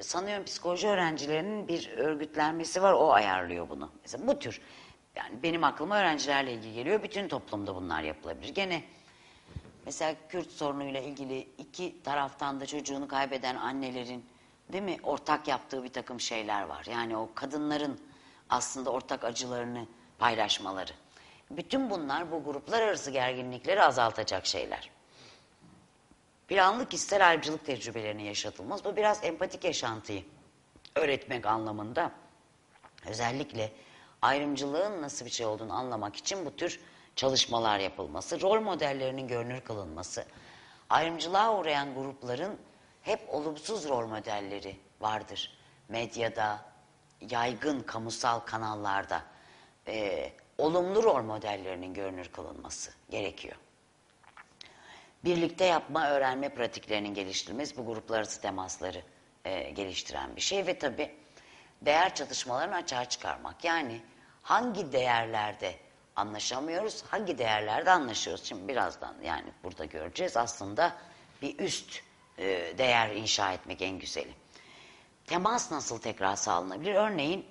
Sanıyorum psikoloji öğrencilerinin bir örgütlenmesi var o ayarlıyor bunu. Mesela bu tür yani benim aklıma öğrencilerle ilgili geliyor. Bütün toplumda bunlar yapılabilir. Gene mesela Kürt sorunuyla ilgili iki taraftan da çocuğunu kaybeden annelerin değil mi ortak yaptığı bir takım şeyler var. Yani o kadınların aslında ortak acılarını paylaşmaları. Bütün bunlar bu gruplar arası gerginlikleri azaltacak şeyler. Planlı kişisel ayrımcılık tecrübelerini yaşatılmaz. Bu biraz empatik yaşantıyı öğretmek anlamında. Özellikle ayrımcılığın nasıl bir şey olduğunu anlamak için bu tür çalışmalar yapılması, rol modellerinin görünür kılınması, ayrımcılığa uğrayan grupların hep olumsuz rol modelleri vardır. Medyada, yaygın kamusal kanallarda e, olumlu rol modellerinin görünür kılınması gerekiyor. Birlikte yapma, öğrenme pratiklerinin geliştirilmesi bu gruplar arası temasları e, geliştiren bir şey ve tabii değer çatışmalarını açığa çıkarmak. Yani hangi değerlerde anlaşamıyoruz, hangi değerlerde anlaşıyoruz? Şimdi birazdan yani burada göreceğiz aslında bir üst e, değer inşa etmek en güzeli. Temas nasıl tekrar sağlanabilir? Örneğin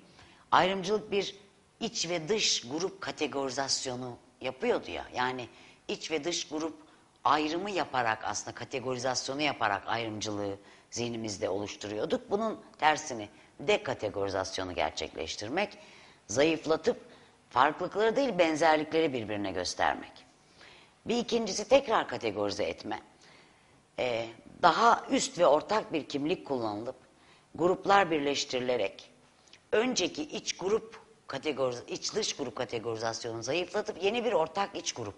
ayrımcılık bir iç ve dış grup kategorizasyonu yapıyordu ya. Yani iç ve dış grup ayrımı yaparak aslında kategorizasyonu yaparak ayrımcılığı zihnimizde oluşturuyorduk. Bunun tersini dekategorizasyonu gerçekleştirmek, zayıflatıp farklılıkları değil benzerlikleri birbirine göstermek. Bir ikincisi tekrar kategorize etme. Ee, daha üst ve ortak bir kimlik kullanılıp gruplar birleştirilerek önceki iç grup kategoriz iç dış grup kategorizasyonunu zayıflatıp yeni bir ortak iç grup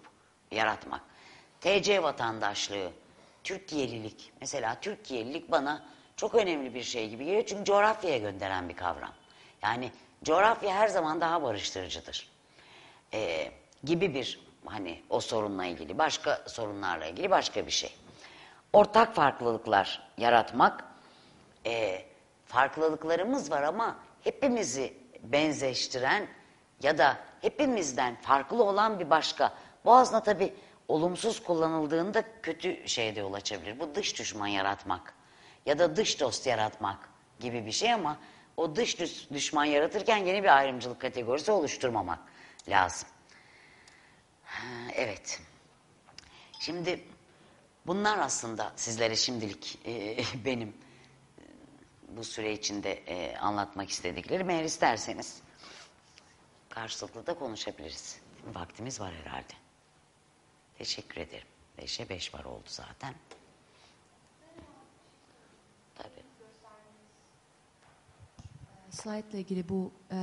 yaratmak. TC vatandaşlığı, Türkiye'lilik. Mesela Türkiye'lilik bana çok önemli bir şey gibi geliyor çünkü coğrafyaya gönderen bir kavram. Yani coğrafya her zaman daha barıştırıcıdır. Ee, gibi bir hani o sorunla ilgili, başka sorunlarla ilgili başka bir şey. Ortak farklılıklar yaratmak, e, farklılıklarımız var ama hepimizi benzeştiren ya da hepimizden farklı olan bir başka. Bu aslında tabii olumsuz kullanıldığında kötü şeyde yol açabilir. Bu dış düşman yaratmak ya da dış dost yaratmak gibi bir şey ama o dış düşman yaratırken yeni bir ayrımcılık kategorisi oluşturmamak lazım. Evet. Şimdi bunlar aslında sizlere şimdilik e, benim bu süre içinde e, anlatmak istediklerim. Eğer isterseniz karşılıklı da konuşabiliriz. Vaktimiz var herhalde. Teşekkür ederim. Beşe beş var oldu zaten. Tabii. Slide ile ilgili bu e,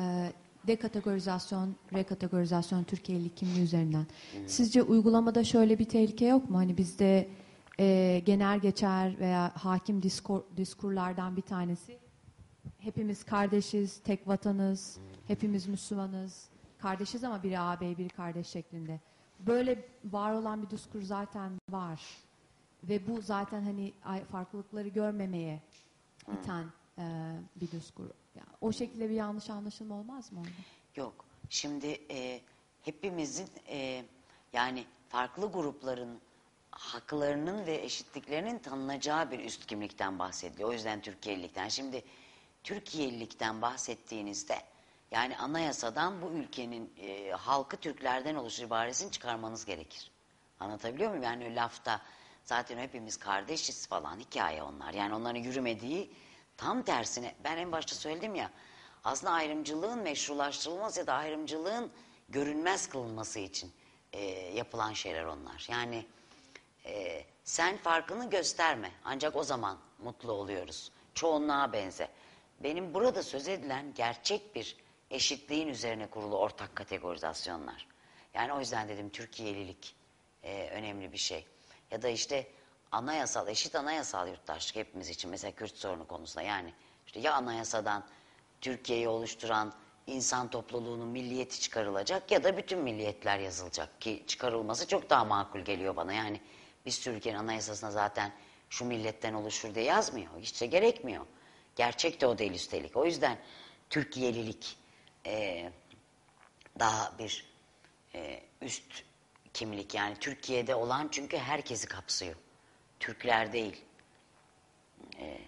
dekategorizasyon, rekategorizasyon Türkiye'li kimliği üzerinden. Sizce uygulamada şöyle bir tehlike yok mu? Hani bizde e, genel geçer veya hakim diskur, diskurlardan bir tanesi hepimiz kardeşiz, tek vatanız, hepimiz Müslümanız. Kardeşiz ama biri ağabey, biri kardeş şeklinde. Böyle var olan bir diskur zaten var. Ve bu zaten hani farklılıkları görmemeye iten e, bir diskur. Yani o şekilde bir yanlış anlaşılma olmaz mı orada? Yok. Şimdi e, hepimizin e, yani farklı grupların haklarının ve eşitliklerinin tanınacağı bir üst kimlikten bahsediliyor. O yüzden Türkiye'lilikten. Şimdi Türkiye'lilikten bahsettiğinizde yani anayasadan bu ülkenin e, halkı Türklerden oluşur ibaresini çıkarmanız gerekir. Anlatabiliyor muyum? Yani lafta zaten hepimiz kardeşiz falan hikaye onlar. Yani onların yürümediği tam tersine ben en başta söyledim ya aslında ayrımcılığın meşrulaştırılması ya da ayrımcılığın görünmez kılınması için e, yapılan şeyler onlar. Yani e, sen farkını gösterme ancak o zaman mutlu oluyoruz. Çoğunluğa benze. Benim burada söz edilen gerçek bir eşitliğin üzerine kurulu ortak kategorizasyonlar. Yani o yüzden dedim Türkiye'lilik e, önemli bir şey. Ya da işte anayasal, eşit anayasal yurttaşlık hepimiz için mesela Kürt sorunu konusunda yani işte ya anayasadan Türkiye'yi oluşturan insan topluluğunun milliyeti çıkarılacak ya da bütün milliyetler yazılacak ki çıkarılması çok daha makul geliyor bana. Yani biz Türkiye'nin anayasasına zaten şu milletten oluşur diye yazmıyor. Hiç de gerekmiyor. Gerçek de o değil üstelik. O yüzden Türkiye'lilik e, daha bir e, üst kimlik yani Türkiye'de olan çünkü herkesi kapsıyor. Türkler değil. E,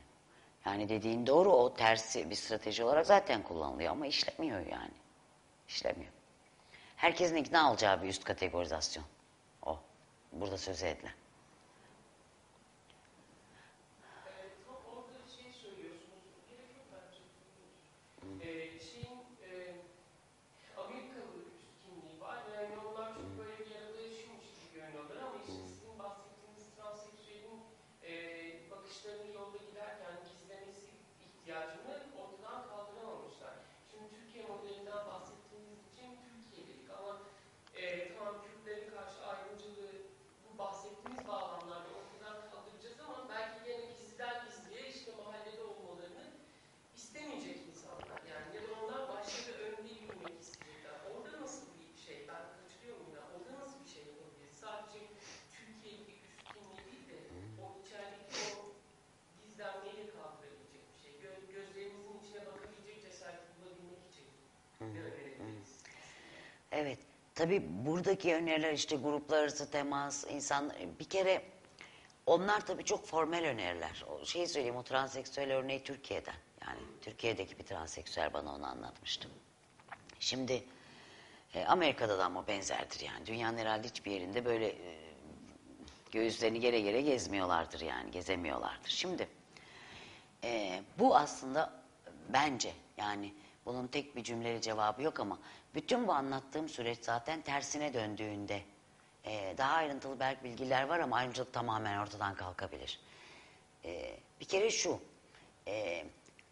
yani dediğin doğru o tersi bir strateji olarak zaten kullanılıyor ama işlemiyor yani. İşlemiyor. Herkesin ikna olacağı bir üst kategorizasyon. O. Burada söz edilen. Tam orada şey söylüyorsunuz, gerek yok bence. Ee, şeyin, e, Amerikalı üst kimliği var ve yani onlar çok böyle bir arada yaşıyormuş gibi görünüyorlar ama işte sizin bahsettiğiniz transseksüelin e, bakışlarını yolda giderken gizlemesi ihtiyacını ortadan kaldıramamışlar. Şimdi Türkiye modelinden bahsettiğiniz için Türkiye'lilik ama e, tamam Kürtlere karşı ayrımcılığı bu bahsettiğimiz bağlamlarda ortadan kaldıracağız ama belki gene gizliden gizliye işte mahallede olmalarını istemeyecek insanlar yani ya da onlar başta da önde yürümek isteyecekler. Orada nasıl bir şey, ben kaçırıyor muyum ya? Orada nasıl bir şey yapabiliriz? Sadece Türkiye'li bir üst kimliği değil de o içerideki o gizlenmeyi de kaldırabilecek bir şey. Gö gözlerimizin içine bakabilecek cesareti bulabilmek için ne önerebiliriz? Evet. Tabii buradaki öneriler işte gruplar arası temas, insan bir kere onlar tabii çok formel öneriler. O şeyi söyleyeyim o transseksüel örneği Türkiye'den. Yani Türkiye'deki bir transseksüel bana onu anlatmıştı. Şimdi e, Amerika'da da ama benzerdir yani. Dünyanın herhalde hiçbir yerinde böyle e, göğüslerini gere gere gezmiyorlardır yani. Gezemiyorlardır. Şimdi e, bu aslında bence yani bunun tek bir cümleli cevabı yok ama bütün bu anlattığım süreç zaten tersine döndüğünde e, daha ayrıntılı belki bilgiler var ama ayrımcılık tamamen ortadan kalkabilir. E, bir kere şu, e,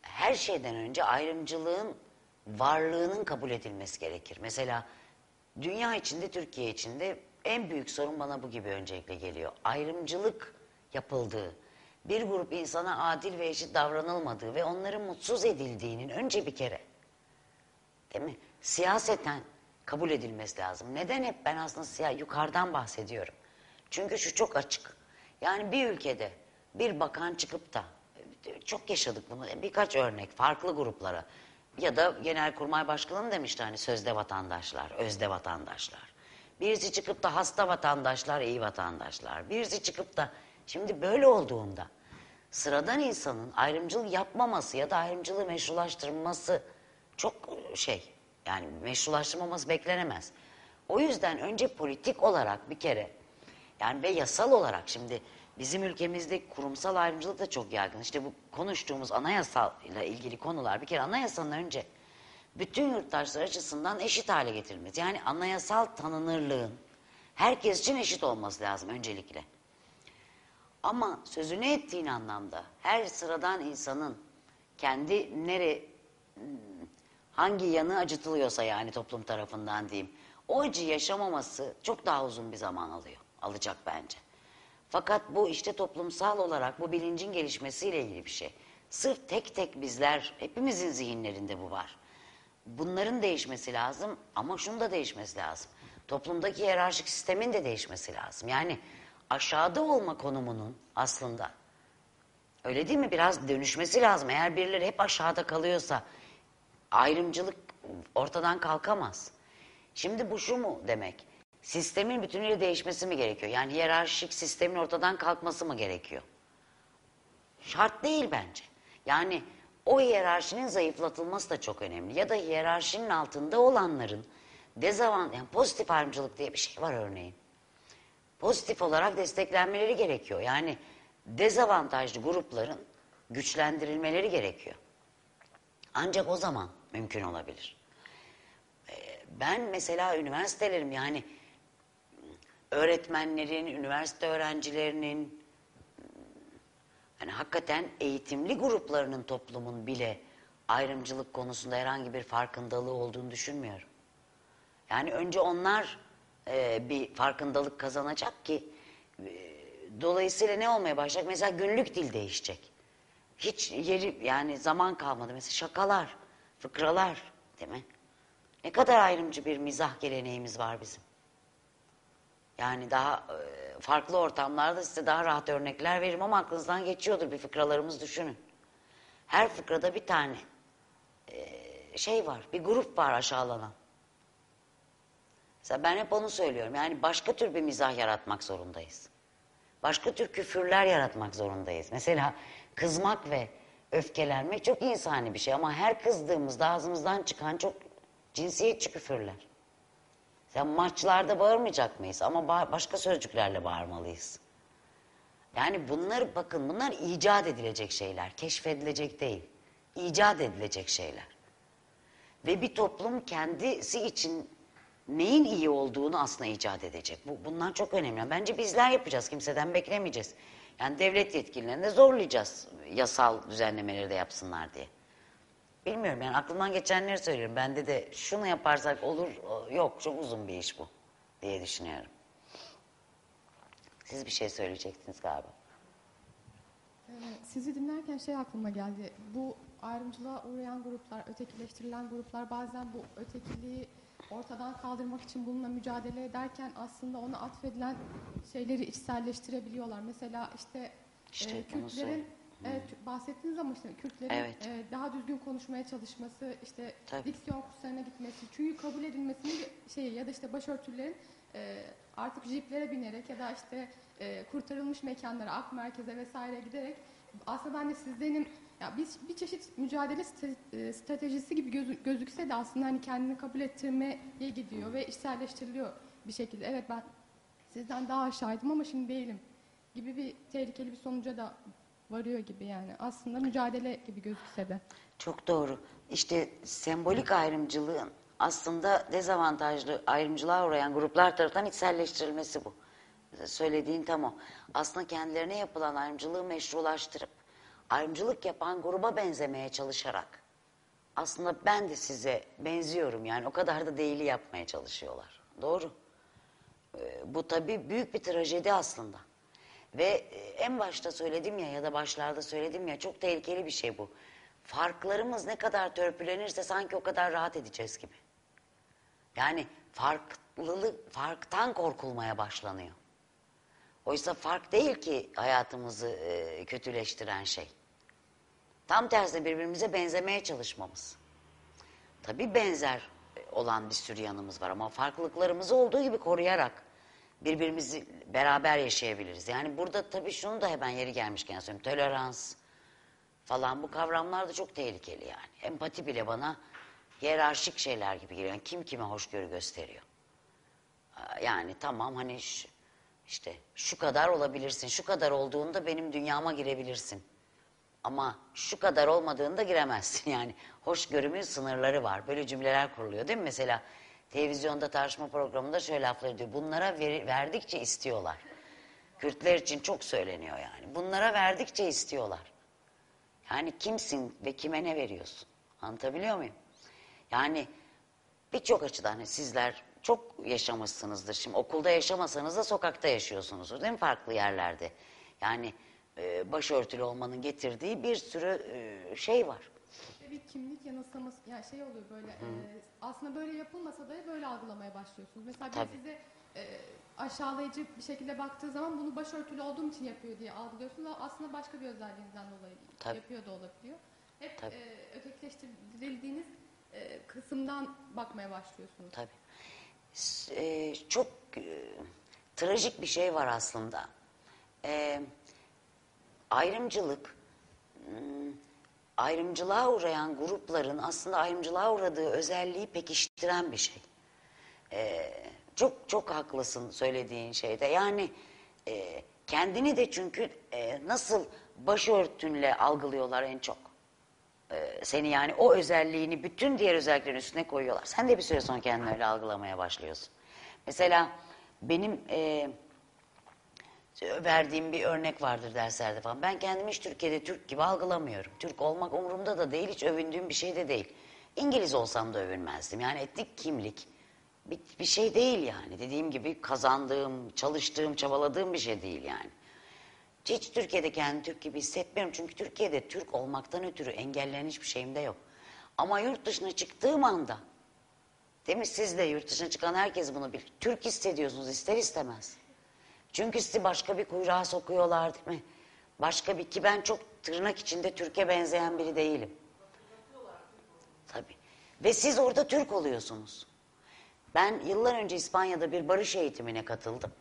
her şeyden önce ayrımcılığın varlığının kabul edilmesi gerekir. Mesela dünya içinde, Türkiye içinde en büyük sorun bana bu gibi öncelikle geliyor. Ayrımcılık yapıldığı, bir grup insana adil ve eşit davranılmadığı ve onların mutsuz edildiğinin önce bir kere değil mi? Siyaseten kabul edilmesi lazım. Neden hep ben aslında siyah yukarıdan bahsediyorum? Çünkü şu çok açık. Yani bir ülkede bir bakan çıkıp da çok yaşadık bunu birkaç örnek farklı gruplara ya da Genelkurmay Başkanı demişti hani sözde vatandaşlar, özde vatandaşlar. Birisi çıkıp da hasta vatandaşlar, iyi vatandaşlar. Birisi çıkıp da şimdi böyle olduğunda sıradan insanın ayrımcılık yapmaması ya da ayrımcılığı meşrulaştırması çok şey yani meşrulaştırmaması beklenemez. O yüzden önce politik olarak bir kere yani ve yasal olarak şimdi bizim ülkemizde kurumsal ayrımcılık da çok yaygın. İşte bu konuştuğumuz anayasayla ilgili konular bir kere anayasanın önce bütün yurttaşlar açısından eşit hale getirilmesi. Yani anayasal tanınırlığın herkes için eşit olması lazım öncelikle. Ama sözünü ettiğin anlamda her sıradan insanın kendi nere hangi yanı acıtılıyorsa yani toplum tarafından diyeyim. O acı yaşamaması çok daha uzun bir zaman alıyor. Alacak bence. Fakat bu işte toplumsal olarak bu bilincin gelişmesiyle ilgili bir şey. Sırf tek tek bizler, hepimizin zihinlerinde bu var. Bunların değişmesi lazım ama şunun da değişmesi lazım. Toplumdaki hiyerarşik sistemin de değişmesi lazım. Yani aşağıda olma konumunun aslında öyle değil mi biraz dönüşmesi lazım. Eğer birileri hep aşağıda kalıyorsa ayrımcılık ortadan kalkamaz. Şimdi bu şu mu demek? Sistemin bütünüyle değişmesi mi gerekiyor? Yani hiyerarşik sistemin ortadan kalkması mı gerekiyor? Şart değil bence. Yani o hiyerarşinin zayıflatılması da çok önemli. Ya da hiyerarşinin altında olanların dezavant, yani pozitif ayrımcılık diye bir şey var örneğin. Pozitif olarak desteklenmeleri gerekiyor. Yani dezavantajlı grupların güçlendirilmeleri gerekiyor. Ancak o zaman mümkün olabilir. Ee, Ben mesela üniversitelerim yani öğretmenlerin, üniversite öğrencilerinin hani hakikaten eğitimli gruplarının toplumun bile ayrımcılık konusunda herhangi bir farkındalığı olduğunu düşünmüyorum. Yani önce onlar e, bir farkındalık kazanacak ki e, dolayısıyla ne olmaya başlayacak? Mesela günlük dil değişecek. Hiç yeri yani zaman kalmadı. Mesela şakalar, fıkralar değil mi? Ne kadar ayrımcı bir mizah geleneğimiz var bizim. Yani daha e, farklı ortamlarda size daha rahat örnekler veririm ama aklınızdan geçiyordur bir fıkralarımız düşünün. Her fıkrada bir tane e, şey var, bir grup var aşağılanan. Mesela ben hep onu söylüyorum. Yani başka tür bir mizah yaratmak zorundayız. Başka tür küfürler yaratmak zorundayız. Mesela kızmak ve öfkelenmek çok insani bir şey ama her kızdığımızda ağzımızdan çıkan çok cinsiyetçi küfürler. Sen maçlarda bağırmayacak mıyız? Ama ba- başka sözcüklerle bağırmalıyız. Yani bunlar bakın bunlar icat edilecek şeyler. Keşfedilecek değil. İcat edilecek şeyler. Ve bir toplum kendisi için neyin iyi olduğunu aslında icat edecek. Bu, bunlar çok önemli. Bence bizler yapacağız. Kimseden beklemeyeceğiz. Yani devlet yetkililerini zorlayacağız. Yasal düzenlemeleri de yapsınlar diye. Bilmiyorum yani aklımdan geçenleri söylüyorum. Bende de şunu yaparsak olur, yok çok uzun bir iş bu diye düşünüyorum. Siz bir şey söyleyecektiniz galiba. Ee, Sizi dinlerken şey aklıma geldi. Bu ayrımcılığa uğrayan gruplar, ötekileştirilen gruplar bazen bu ötekiliği ortadan kaldırmak için bununla mücadele ederken aslında ona atfedilen şeyleri içselleştirebiliyorlar. Mesela işte, İşte e, Kürtlerin evet, bahsettiğiniz ama işte Kürtlerin Evet. e, daha düzgün konuşmaya çalışması, işte Tabii. diksiyon kurslarına gitmesi, çünkü kabul edilmesinin bir şeyi ya da işte başörtülerin e, artık jiplere binerek ya da işte e, kurtarılmış mekanlara, ak merkeze vesaire giderek aslında ben de sizlerin ya biz bir çeşit mücadele e, stratejisi gibi gözü- gözükse de aslında hani kendini kabul ettirmeye gidiyor ve içselleştiriliyor bir şekilde. Evet ben sizden daha aşağıydım ama şimdi değilim gibi bir tehlikeli bir sonuca da varıyor gibi yani. Aslında mücadele gibi gözükse de. Çok doğru. İşte sembolik ayrımcılığın aslında dezavantajlı ayrımcılığa uğrayan gruplar tarafından içselleştirilmesi bu. Söylediğin tam o. Aslında kendilerine yapılan ayrımcılığı meşrulaştırıp ayrımcılık yapan gruba benzemeye çalışarak aslında ben de size benziyorum yani o kadar da değili yapmaya çalışıyorlar. Doğru. Ee, bu tabii büyük bir trajedi aslında. Ve e, en başta söyledim ya ya da başlarda söyledim ya çok tehlikeli bir şey bu. Farklarımız ne kadar törpülenirse sanki o kadar rahat edeceğiz gibi. Yani farklılık, farktan korkulmaya başlanıyor. Oysa fark değil ki hayatımızı e, kötüleştiren şey. Tam tersine birbirimize benzemeye çalışmamız. Tabii benzer olan bir sürü yanımız var ama farklılıklarımızı olduğu gibi koruyarak birbirimizi beraber yaşayabiliriz. Yani burada tabii şunu da hemen yeri gelmişken söyleyeyim. Tolerans falan bu kavramlar da çok tehlikeli yani. Empati bile bana hiyerarşik şeyler gibi geliyor. Yani kim kime hoşgörü gösteriyor. Yani tamam hani işte şu kadar olabilirsin. Şu kadar olduğunda benim dünyama girebilirsin. Ama şu kadar olmadığında giremezsin. Yani hoşgörümün sınırları var. Böyle cümleler kuruluyor değil mi? Mesela televizyonda tartışma programında şöyle laflar diyor. Bunlara veri- verdikçe istiyorlar. Kürtler için çok söyleniyor yani. Bunlara verdikçe istiyorlar. Yani kimsin ve kime ne veriyorsun? Anlatabiliyor muyum? Yani birçok açıdan hani sizler çok yaşamışsınızdır. Şimdi okulda yaşamasanız da sokakta yaşıyorsunuzdur değil mi farklı yerlerde? Yani e, başörtülü olmanın getirdiği bir sürü e, şey var. Ve bir kimlik yanılsaması, yani şey oluyor böyle, e, aslında böyle yapılmasa da böyle algılamaya başlıyorsunuz. Mesela biri Tabii. size e, aşağılayıcı bir şekilde baktığı zaman bunu başörtülü olduğum için yapıyor diye algılıyorsunuz. Ama aslında başka bir özelliğinden dolayı Tabii. yapıyor da olabiliyor. Hep Tabii. e, ötekileştirildiğiniz e, kısımdan bakmaya başlıyorsunuz. Tabii. E, çok e, trajik bir şey var aslında. E, ayrımcılık, hmm, ayrımcılığa uğrayan grupların aslında ayrımcılığa uğradığı özelliği pekiştiren bir şey. E, çok çok haklısın söylediğin şeyde. Yani e, kendini de çünkü e, nasıl başörtünle algılıyorlar en çok. E, seni yani o özelliğini bütün diğer özelliklerin üstüne koyuyorlar. Sen de bir süre sonra kendini öyle algılamaya başlıyorsun. Mesela benim e, verdiğim bir örnek vardır derslerde falan. Ben kendimi hiç Türkiye'de Türk gibi algılamıyorum. Türk olmak umurumda da değil, hiç övündüğüm bir şey de değil. İngiliz olsam da övünmezdim. Yani etnik kimlik bir, bir şey değil yani. Dediğim gibi kazandığım, çalıştığım, çabaladığım bir şey değil yani. Hiç Türkiye'de kendimi Türk gibi hissetmiyorum. Çünkü Türkiye'de Türk olmaktan ötürü engellenen hiçbir şeyim de yok. Ama yurt dışına çıktığım anda, değil mi siz de yurt dışına çıkan herkes bunu bilir. Türk hissediyorsunuz ister istemez. Çünkü sizi başka bir kuyruğa sokuyorlar değil mi? Başka bir ki ben çok tırnak içinde Türkiye benzeyen biri değilim. Tabii. Ve siz orada Türk oluyorsunuz. Ben yıllar önce İspanya'da bir barış eğitimine katıldım.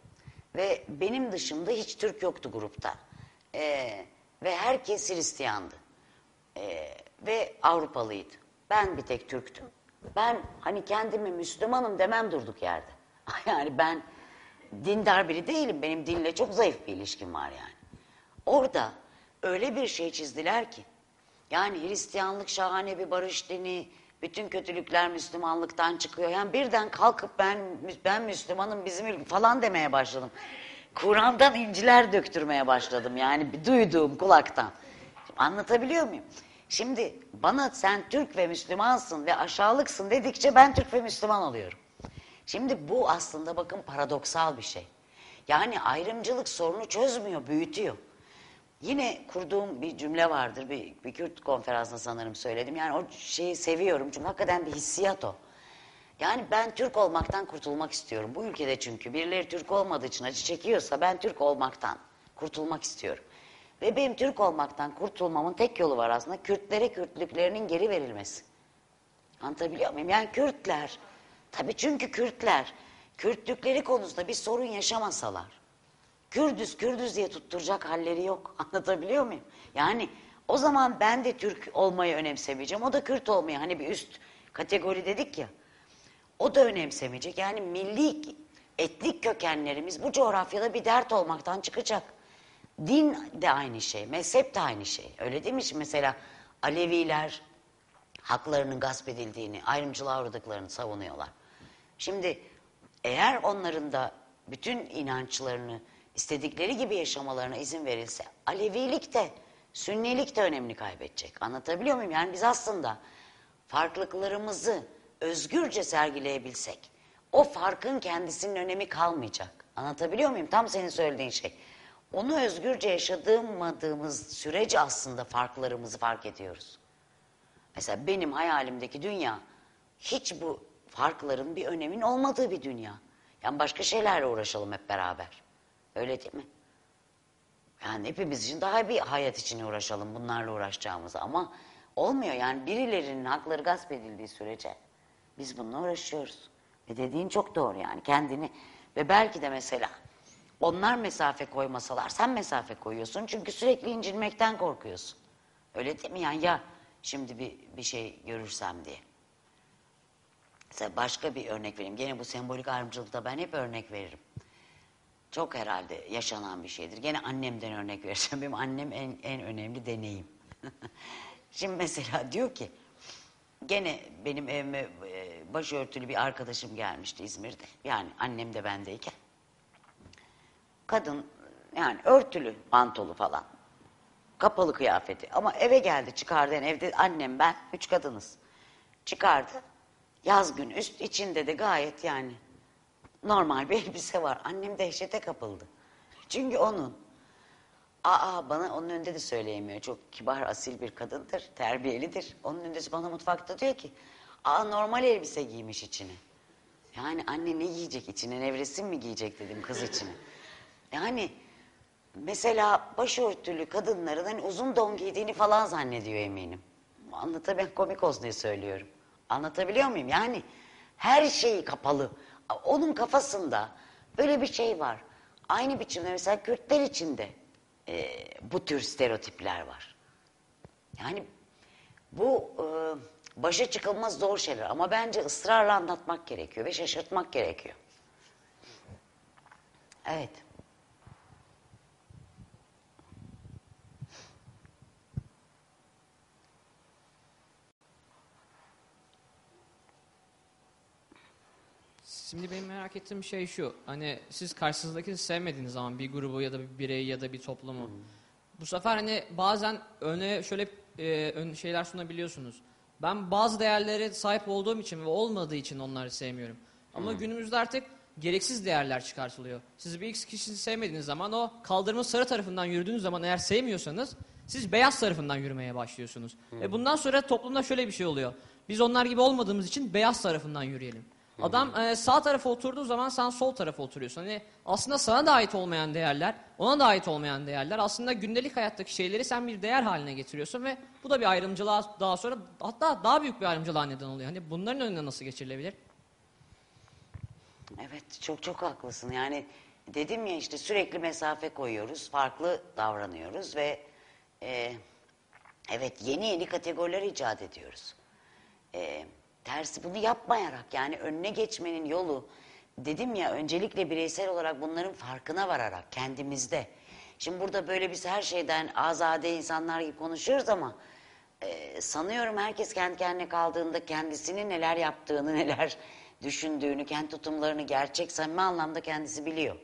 Ve benim dışımda hiç Türk yoktu grupta. Ee, ve herkes Hristiyandı. Ee, ve Avrupalıydı. Ben bir tek Türktüm. Ben hani kendimi Müslümanım demem durduk yerde. Yani ben dindar biri değilim. Benim dinle çok zayıf bir ilişkim var yani. Orada öyle bir şey çizdiler ki. Yani Hristiyanlık şahane bir barış dini, bütün kötülükler Müslümanlıktan çıkıyor. Yani birden kalkıp ben ben Müslümanım bizim falan demeye başladım. Kur'an'dan inciler döktürmeye başladım yani duyduğum kulaktan. Anlatabiliyor muyum? Şimdi bana sen Türk ve Müslümansın ve aşağılıksın dedikçe ben Türk ve Müslüman oluyorum. Şimdi bu aslında bakın paradoksal bir şey. Yani ayrımcılık sorunu çözmüyor, büyütüyor. Yine kurduğum bir cümle vardır. Bir, bir Kürt konferansında sanırım söyledim. Yani o şeyi seviyorum çünkü hakikaten bir hissiyat o. Yani ben Türk olmaktan kurtulmak istiyorum. Bu ülkede çünkü birileri Türk olmadığı için acı çekiyorsa ben Türk olmaktan kurtulmak istiyorum. Ve benim Türk olmaktan kurtulmamın tek yolu var aslında. Kürtlere Kürtlüklerinin geri verilmesi. Anlatabiliyor muyum? Yani Kürtler, tabii çünkü Kürtler, Kürtlükleri konusunda bir sorun yaşamasalar, Kürdüz, Kürdüz diye tutturacak halleri yok. Anlatabiliyor muyum? Yani o zaman ben de Türk olmayı önemsemeyeceğim. O da Kürt olmayı, hani bir üst kategori dedik ya. O da önemsemeyecek. Yani milli, etnik kökenlerimiz bu coğrafyada bir dert olmaktan çıkacak. Din de aynı şey, mezhep de aynı şey. Öyle değil mi? Şimdi mesela Aleviler haklarının gasp edildiğini, ayrımcılığa uğradıklarını savunuyorlar. Şimdi eğer onların da bütün inançlarını istedikleri gibi yaşamalarına izin verilse Alevilik de Sünnilik de önemini kaybedecek. Anlatabiliyor muyum? Yani biz aslında farklılıklarımızı özgürce sergileyebilsek o farkın kendisinin önemi kalmayacak. Anlatabiliyor muyum? Tam senin söylediğin şey. Onu özgürce yaşadığımız sürece aslında farklarımızı fark ediyoruz. Mesela benim hayalimdeki dünya hiç bu farkların bir önemin olmadığı bir dünya. Yani başka şeylerle uğraşalım hep beraber. Öyle değil mi? Yani hepimiz için daha bir hayat için uğraşalım bunlarla uğraşacağımız ama olmuyor yani birilerinin hakları gasp edildiği sürece biz bununla uğraşıyoruz. Ve dediğin çok doğru yani kendini ve belki de mesela onlar mesafe koymasalar sen mesafe koyuyorsun çünkü sürekli incinmekten korkuyorsun. Öyle değil mi yani ya şimdi bir, bir şey görürsem diye. Mesela başka bir örnek vereyim. Gene bu sembolik ayrımcılıkta ben hep örnek veririm. Çok herhalde yaşanan bir şeydir. Gene annemden örnek vereceğim. Benim annem en, en önemli deneyim. Şimdi mesela diyor ki, gene benim evime e, başörtülü bir arkadaşım gelmişti İzmir'de. Yani annem de bendeyken. Kadın yani örtülü, mantolu falan. Kapalı kıyafeti. Ama eve geldi çıkardı. Yani evde annem ben, üç kadınız. Çıkardı. Yaz gün üst içinde de gayet yani normal bir elbise var. Annem dehşete kapıldı. Çünkü onun Aa bana onun önünde de söyleyemiyor. Çok kibar, asil bir kadındır, terbiyelidir. Onun önünde bana mutfakta diyor ki, aa normal elbise giymiş içine. Yani anne ne giyecek içine, nevresim mi giyecek dedim kız içine. Yani mesela başörtülü kadınların hani uzun don giydiğini falan zannediyor eminim. Anlatabiliyor komik olsun diye söylüyorum. Anlatabiliyor muyum? Yani her şeyi kapalı. Onun kafasında böyle bir şey var. Aynı biçimde mesela Kürtler içinde e, bu tür stereotipler var. Yani bu e, başa çıkılmaz zor şeyler ama bence ısrarla anlatmak gerekiyor ve şaşırtmak gerekiyor. Evet. Şimdi benim merak ettiğim şey şu. Hani siz karşınızdakini sevmediğiniz zaman bir grubu ya da bir bireyi ya da bir toplumu. Bu sefer hani bazen öne şöyle e, ön şeyler sunabiliyorsunuz. Ben bazı değerlere sahip olduğum için ve olmadığı için onları sevmiyorum. Ama günümüzde artık gereksiz değerler çıkartılıyor. Siz bir X kişisini sevmediğiniz zaman o kaldırımın sarı tarafından yürüdüğünüz zaman eğer sevmiyorsanız siz beyaz tarafından yürümeye başlıyorsunuz. Ve bundan sonra toplumda şöyle bir şey oluyor. Biz onlar gibi olmadığımız için beyaz tarafından yürüyelim. Adam e, sağ tarafa oturduğu zaman sen sol tarafa oturuyorsun. Hani aslında sana da ait olmayan değerler, ona da ait olmayan değerler. Aslında gündelik hayattaki şeyleri sen bir değer haline getiriyorsun ve bu da bir ayrımcılığa daha sonra hatta daha büyük bir ayrımcılığa neden oluyor. Hani bunların önüne nasıl geçirilebilir? Evet çok çok haklısın. Yani dedim ya işte sürekli mesafe koyuyoruz, farklı davranıyoruz ve e, evet yeni yeni kategoriler icat ediyoruz. E, tersi bunu yapmayarak yani önüne geçmenin yolu dedim ya öncelikle bireysel olarak bunların farkına vararak kendimizde. Şimdi burada böyle biz her şeyden azade insanlar gibi konuşuyoruz ama e, sanıyorum herkes kendi kendine kaldığında kendisinin neler yaptığını, neler düşündüğünü, kendi tutumlarını gerçek samimi anlamda kendisi biliyor.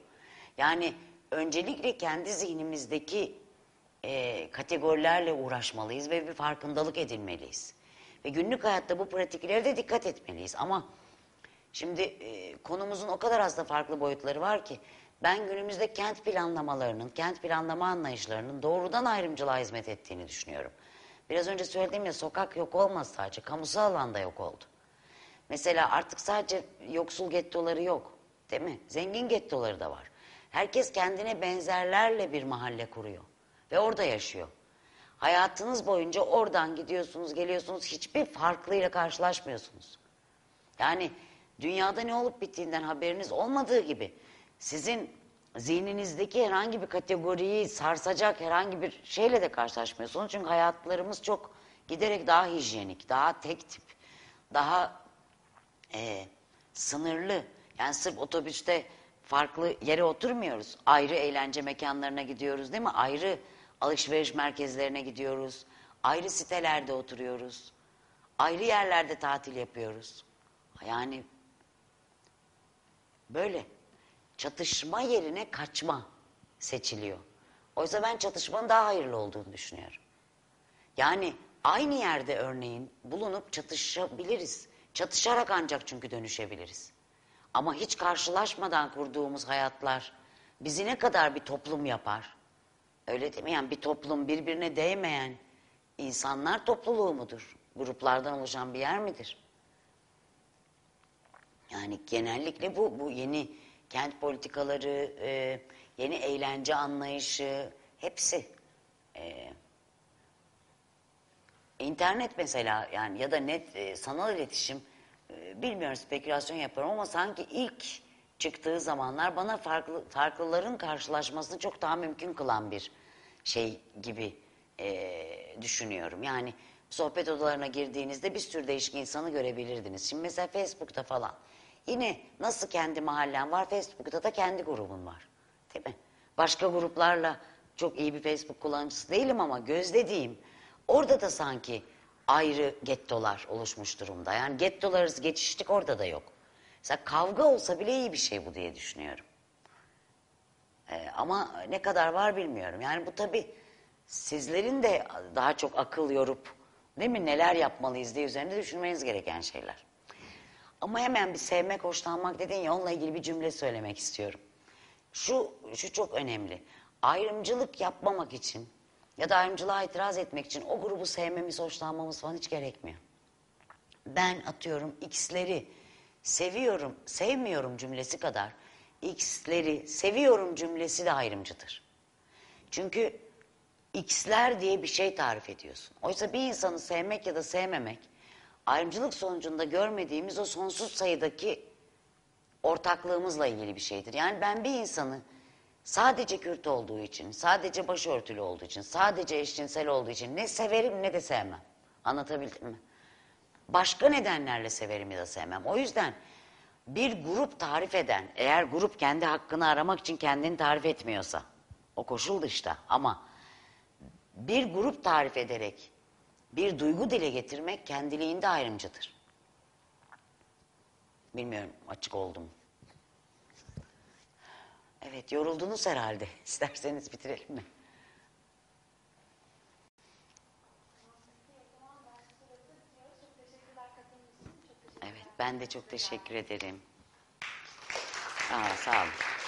Yani öncelikle kendi zihnimizdeki e, kategorilerle uğraşmalıyız ve bir farkındalık edinmeliyiz. Ve günlük hayatta bu pratiklere de dikkat etmeliyiz. Ama şimdi e, konumuzun o kadar aslında farklı boyutları var ki ben günümüzde kent planlamalarının, kent planlama anlayışlarının doğrudan ayrımcılığa hizmet ettiğini düşünüyorum. Biraz önce söylediğim ya sokak yok olmaz sadece, kamusal alanda yok oldu. Mesela artık sadece yoksul gettoları yok. Değil mi? Zengin gettoları da var. Herkes kendine benzerlerle bir mahalle kuruyor. Ve orada yaşıyor. Hayatınız boyunca oradan gidiyorsunuz, geliyorsunuz. Hiçbir farklıyla karşılaşmıyorsunuz. Yani dünyada ne olup bittiğinden haberiniz olmadığı gibi sizin zihninizdeki herhangi bir kategoriyi sarsacak herhangi bir şeyle de karşılaşmıyorsunuz. Çünkü hayatlarımız çok giderek daha hijyenik, daha tek tip, daha e, sınırlı. Yani sırf otobüste farklı yere oturmuyoruz. Ayrı eğlence mekanlarına gidiyoruz değil mi? Ayrı alışveriş merkezlerine gidiyoruz. Ayrı sitelerde oturuyoruz. Ayrı yerlerde tatil yapıyoruz. Yani böyle çatışma yerine kaçma seçiliyor. Oysa ben çatışmanın daha hayırlı olduğunu düşünüyorum. Yani aynı yerde örneğin bulunup çatışabiliriz. Çatışarak ancak çünkü dönüşebiliriz. Ama hiç karşılaşmadan kurduğumuz hayatlar bizi ne kadar bir toplum yapar? Öyle değil mi? Yani bir toplum birbirine değmeyen insanlar topluluğu mudur? Gruplardan oluşan bir yer midir? Yani genellikle bu, bu yeni kent politikaları, e, yeni eğlence anlayışı hepsi. E, internet mesela yani ya da net e, sanal iletişim e, bilmiyorum spekülasyon yaparım ama sanki ilk çıktığı zamanlar bana farklı farklıların karşılaşmasını çok daha mümkün kılan bir şey gibi e, düşünüyorum. Yani sohbet odalarına girdiğinizde bir sürü değişik insanı görebilirdiniz. Şimdi mesela Facebook'ta falan yine nasıl kendi mahallen var Facebook'ta da kendi grubun var. Değil mi? Başka gruplarla çok iyi bir Facebook kullanıcısı değilim ama gözlediğim orada da sanki ayrı gettolar oluşmuş durumda. Yani gettolar arası geçişlik orada da yok. Mesela kavga olsa bile iyi bir şey bu diye düşünüyorum. Ee, ama ne kadar var bilmiyorum. Yani bu tabii sizlerin de daha çok akıl yorup değil mi neler yapmalıyız diye üzerinde düşünmeniz gereken şeyler. Ama hemen bir sevmek, hoşlanmak dedin ya onunla ilgili bir cümle söylemek istiyorum. Şu, şu çok önemli. ayrımcılık yapmamak için ya da ayrımcılığa itiraz etmek için o grubu sevmemiz, hoşlanmamız falan hiç gerekmiyor. Ben atıyorum X'leri seviyorum, sevmiyorum cümlesi kadar X'leri seviyorum cümlesi de ayrımcıdır. Çünkü X'ler diye bir şey tarif ediyorsun. Oysa bir insanı sevmek ya da sevmemek ayrımcılık sonucunda görmediğimiz o sonsuz sayıdaki ortaklığımızla ilgili bir şeydir. Yani ben bir insanı sadece Kürt olduğu için, sadece başörtülü olduğu için, sadece eşcinsel olduğu için ne severim ne de sevmem. Anlatabildim mi? Başka nedenlerle severim ya da sevmem. O yüzden bir grup tarif eden, eğer grup kendi hakkını aramak için kendini tarif etmiyorsa, o koşul dışta ama bir grup tarif ederek bir duygu dile getirmek kendiliğinde ayrımcıdır. Bilmiyorum açık oldum. Evet yoruldunuz herhalde. İsterseniz bitirelim mi? Evet ben de çok teşekkür ederim. Aa, sağ olun.